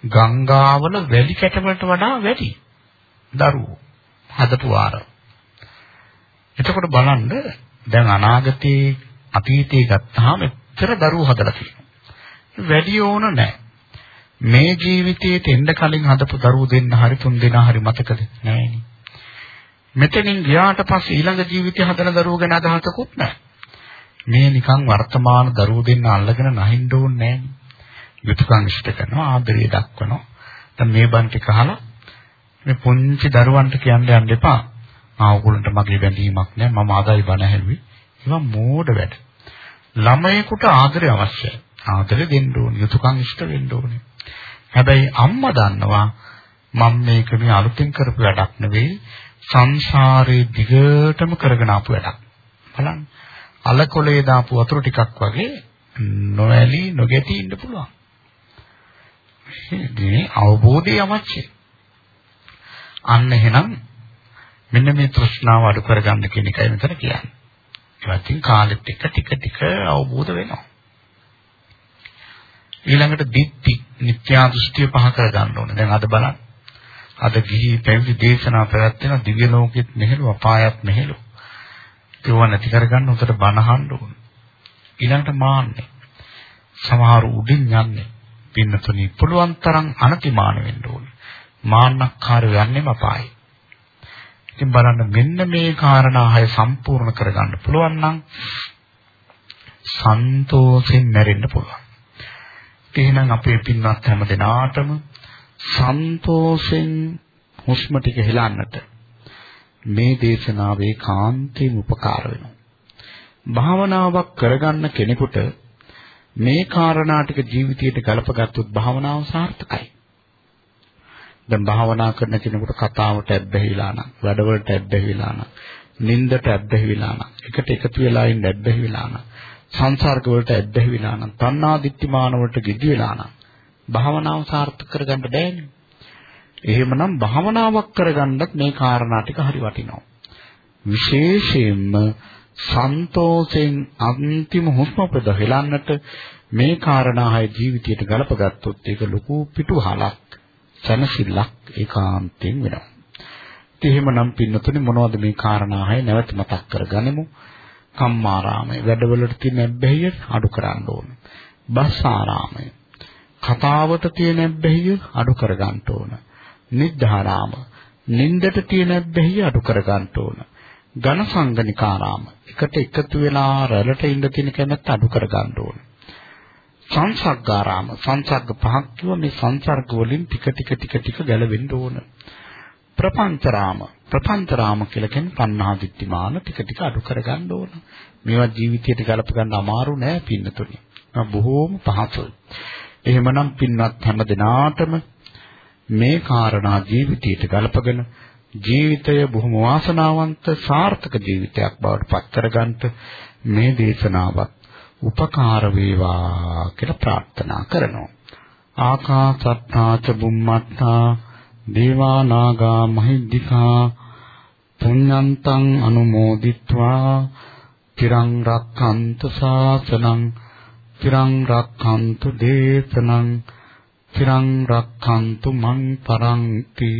ගංගාවල වැලි කැටවලට වඩා වැඩි දරුවෝ හදපු ආරව. එතකොට බලන්න දැන් අනාගතයේ අතීතයේ ගත්තාම එච්චර දරුවෝ හදලා තියෙනවා. වැඩි ඕන නැහැ. මේ ජීවිතයේ එන්න කලින් හදපු දරුවෝ දෙන්න හරි තුන් දෙනා හරි මතකද? නැහැනේ. මෙතනින් ගියාට පස්සේ ඊළඟ ජීවිතය හදන දරුවෝ ගැන අදහසකුත් නැහැ. මේ නිකන් වර්තමාන දරුවෝ දෙන්න අල්ලගෙන නැහින්න ඕනේ නැහැ. යුතුයකම් ඉෂ්ට කරනවා ආදරය දක්වනවා. දැන් මේ බන් ටික අහලා මේ පුංචි දරුවන්ට කියන්න යන්න එපා. ආ ඕගොල්ලන්ට මගේ බැඳීමක් නැහැ. මම ආදායි බණ ඇහුවේ. ඒවා මෝඩ වැඩ. ළමයෙකුට ආදරය අවශ්‍යයි. ආදරය දෙන්න ඕනේ. යුතුයකම් ඉෂ්ට වෙන්න ඕනේ. හැබැයි අම්මා දන්නවා මම මේක මේ අලුතෙන් කරපු වැඩක් නෙවෙයි සංසාරේ දිගටම කරගෙන ආපු වැඩක්. බලන්න. අලකොලේ දාපු වතුර ටිකක් වගේ නොඇලී නොගැටි ඉන්න පුළුවන්. මේ අවබෝධය අවශ්‍යයි. අන්න එහෙනම් මෙන්න මේ තෘෂ්ණාව අඩු කරගන්න කියන එකයි මෙතන කියන්නේ. ඒවත්ින් කාලෙත් එක්ක ටික ටික අවබෝධ වෙනවා. ඊළඟට දිට්ඨි නිත්‍යා දෘෂ්ටිය පහ කර ගන්න ඕනේ. දැන් අද බලන්න. අද ගිහි පැවිදි දේශනා පැවැත්වෙන දිව්‍ය ලෝකෙත් මෙහෙළු අපායත් මෙහෙළු. ඒව නැති කරගන්න උතර බනහන්න ඕන. ඊළඟට මාන්නේ. සමහර උඩින් යන්නේ. පින්නතුනි පුළුවන් තරම් අනතිමාන වෙන්න ඕනේ. මාන්නක්කාරයෝ යන්නේම අපායයි. ඉතින් බලන්න මෙන්න මේ කාරණා හය සම්පූර්ණ කරගන්න පුළුවන් නම් සන්තෝෂෙන් මැරෙන්න පුළුවන්. එහෙනම් අපේ පින්වත් හැම දෙනාටම සන්තෝෂෙන් හුස්ම ටික හෙලන්නට මේ දේශනාවේ කාන්තේම උපකාර වෙනවා. භාවනාවක් කරගන්න කෙනෙකුට මේ කාරණා ටික ජීවිතයට ගලපගත්තොත් භාවනාව සාර්ථකයි. දැන් භාවනා කරන කෙනෙකුට කතාවට ඇබ්බැහිලා නම්, වැඩවලට ඇබ්බැහිලා නම්, නින්දට ඇබ්බැහිලා නම්, එකට එකතු වෙලා ඉන්න ඇබ්බැහිලා නම්, සංසාරක වලට ඇබ්බැහිලා නම්, තණ්හා දිට්ඨිමාන වලට ගිජු වෙලා නම්, භාවනාව සාර්ථක කරගන්න බෑනේ. එහෙමනම් භාවනාවක් කරගන්නත් මේ කාරණා ටික හරි වටිනවා. විශේෂයෙන්ම සන්තෝෂෙන් අන්තිම හුස්ම පොද හෙලන්නට මේ කාරණා හය ජීවිතයට ගලපගත්තොත් ඒක ලොකු පිටුහලක් සනසිල්ලක් ඒකාන්තයෙන් වෙනවා. ඉතින් එහෙමනම් පින්නතුනේ මොනවද මේ කාරණා හය නැවත මතක් කරගනිමු. කම්මාරාමයේ වැඩවලට තියෙන ඇබ්බැහිය අඩු කරන්න ඕන. බස් ආරාමය. කතාවට තියෙන ඇබ්බැහිය අඩු කරගන්න ඕන. නිද්ධාරාම. නින්දට තියෙන ඇබ්බැහිය අඩු කරගන්න ඕන. ඝන සංගනිකාරාම. එකට එකතු වෙලා රැළට ඉඳ තියෙන කැමැත්ත අඩු කරගන්න ඕන. සංසග්ගාරාම සංසග්ග පහක් කිව්ව මේ සංසර්ග වලින් ටික ටික ටික ටික ගැලවෙන්න ඕන. ප්‍රපංචරාම ප්‍රපංචරාම කියලා කියන්නේ පන්නා දිට්ඨිමාන ටික ටික අඩු කරගන්න ඕන. මේවා ජීවිතයට ගලප ගන්න අමාරු නෑ පින්නතුනි. බොහෝම පහසුයි. එහෙමනම් පින්වත් හැම දිනාටම මේ කාරණා ජීවිතයට ගලපගෙන ජීවිතය බොහොම වාසනාවන්ත සාර්ථක ජීවිතයක් බවට පත් කරගන්න මේ දේශනාවත් උපකාර වේවා කියලා ප්‍රාර්ථනා කරනවා. ආකාසත්තා ච බුම්මත්තා දේවා නාග මහිද්దికා පුඤ්ඤන්තං අනුමෝදිත්වා තිරං රක්ඛන්තු ශාසනං තිරං රක්ඛන්තු දේශනං තිරං රක්ඛන්තු මං පරන්ති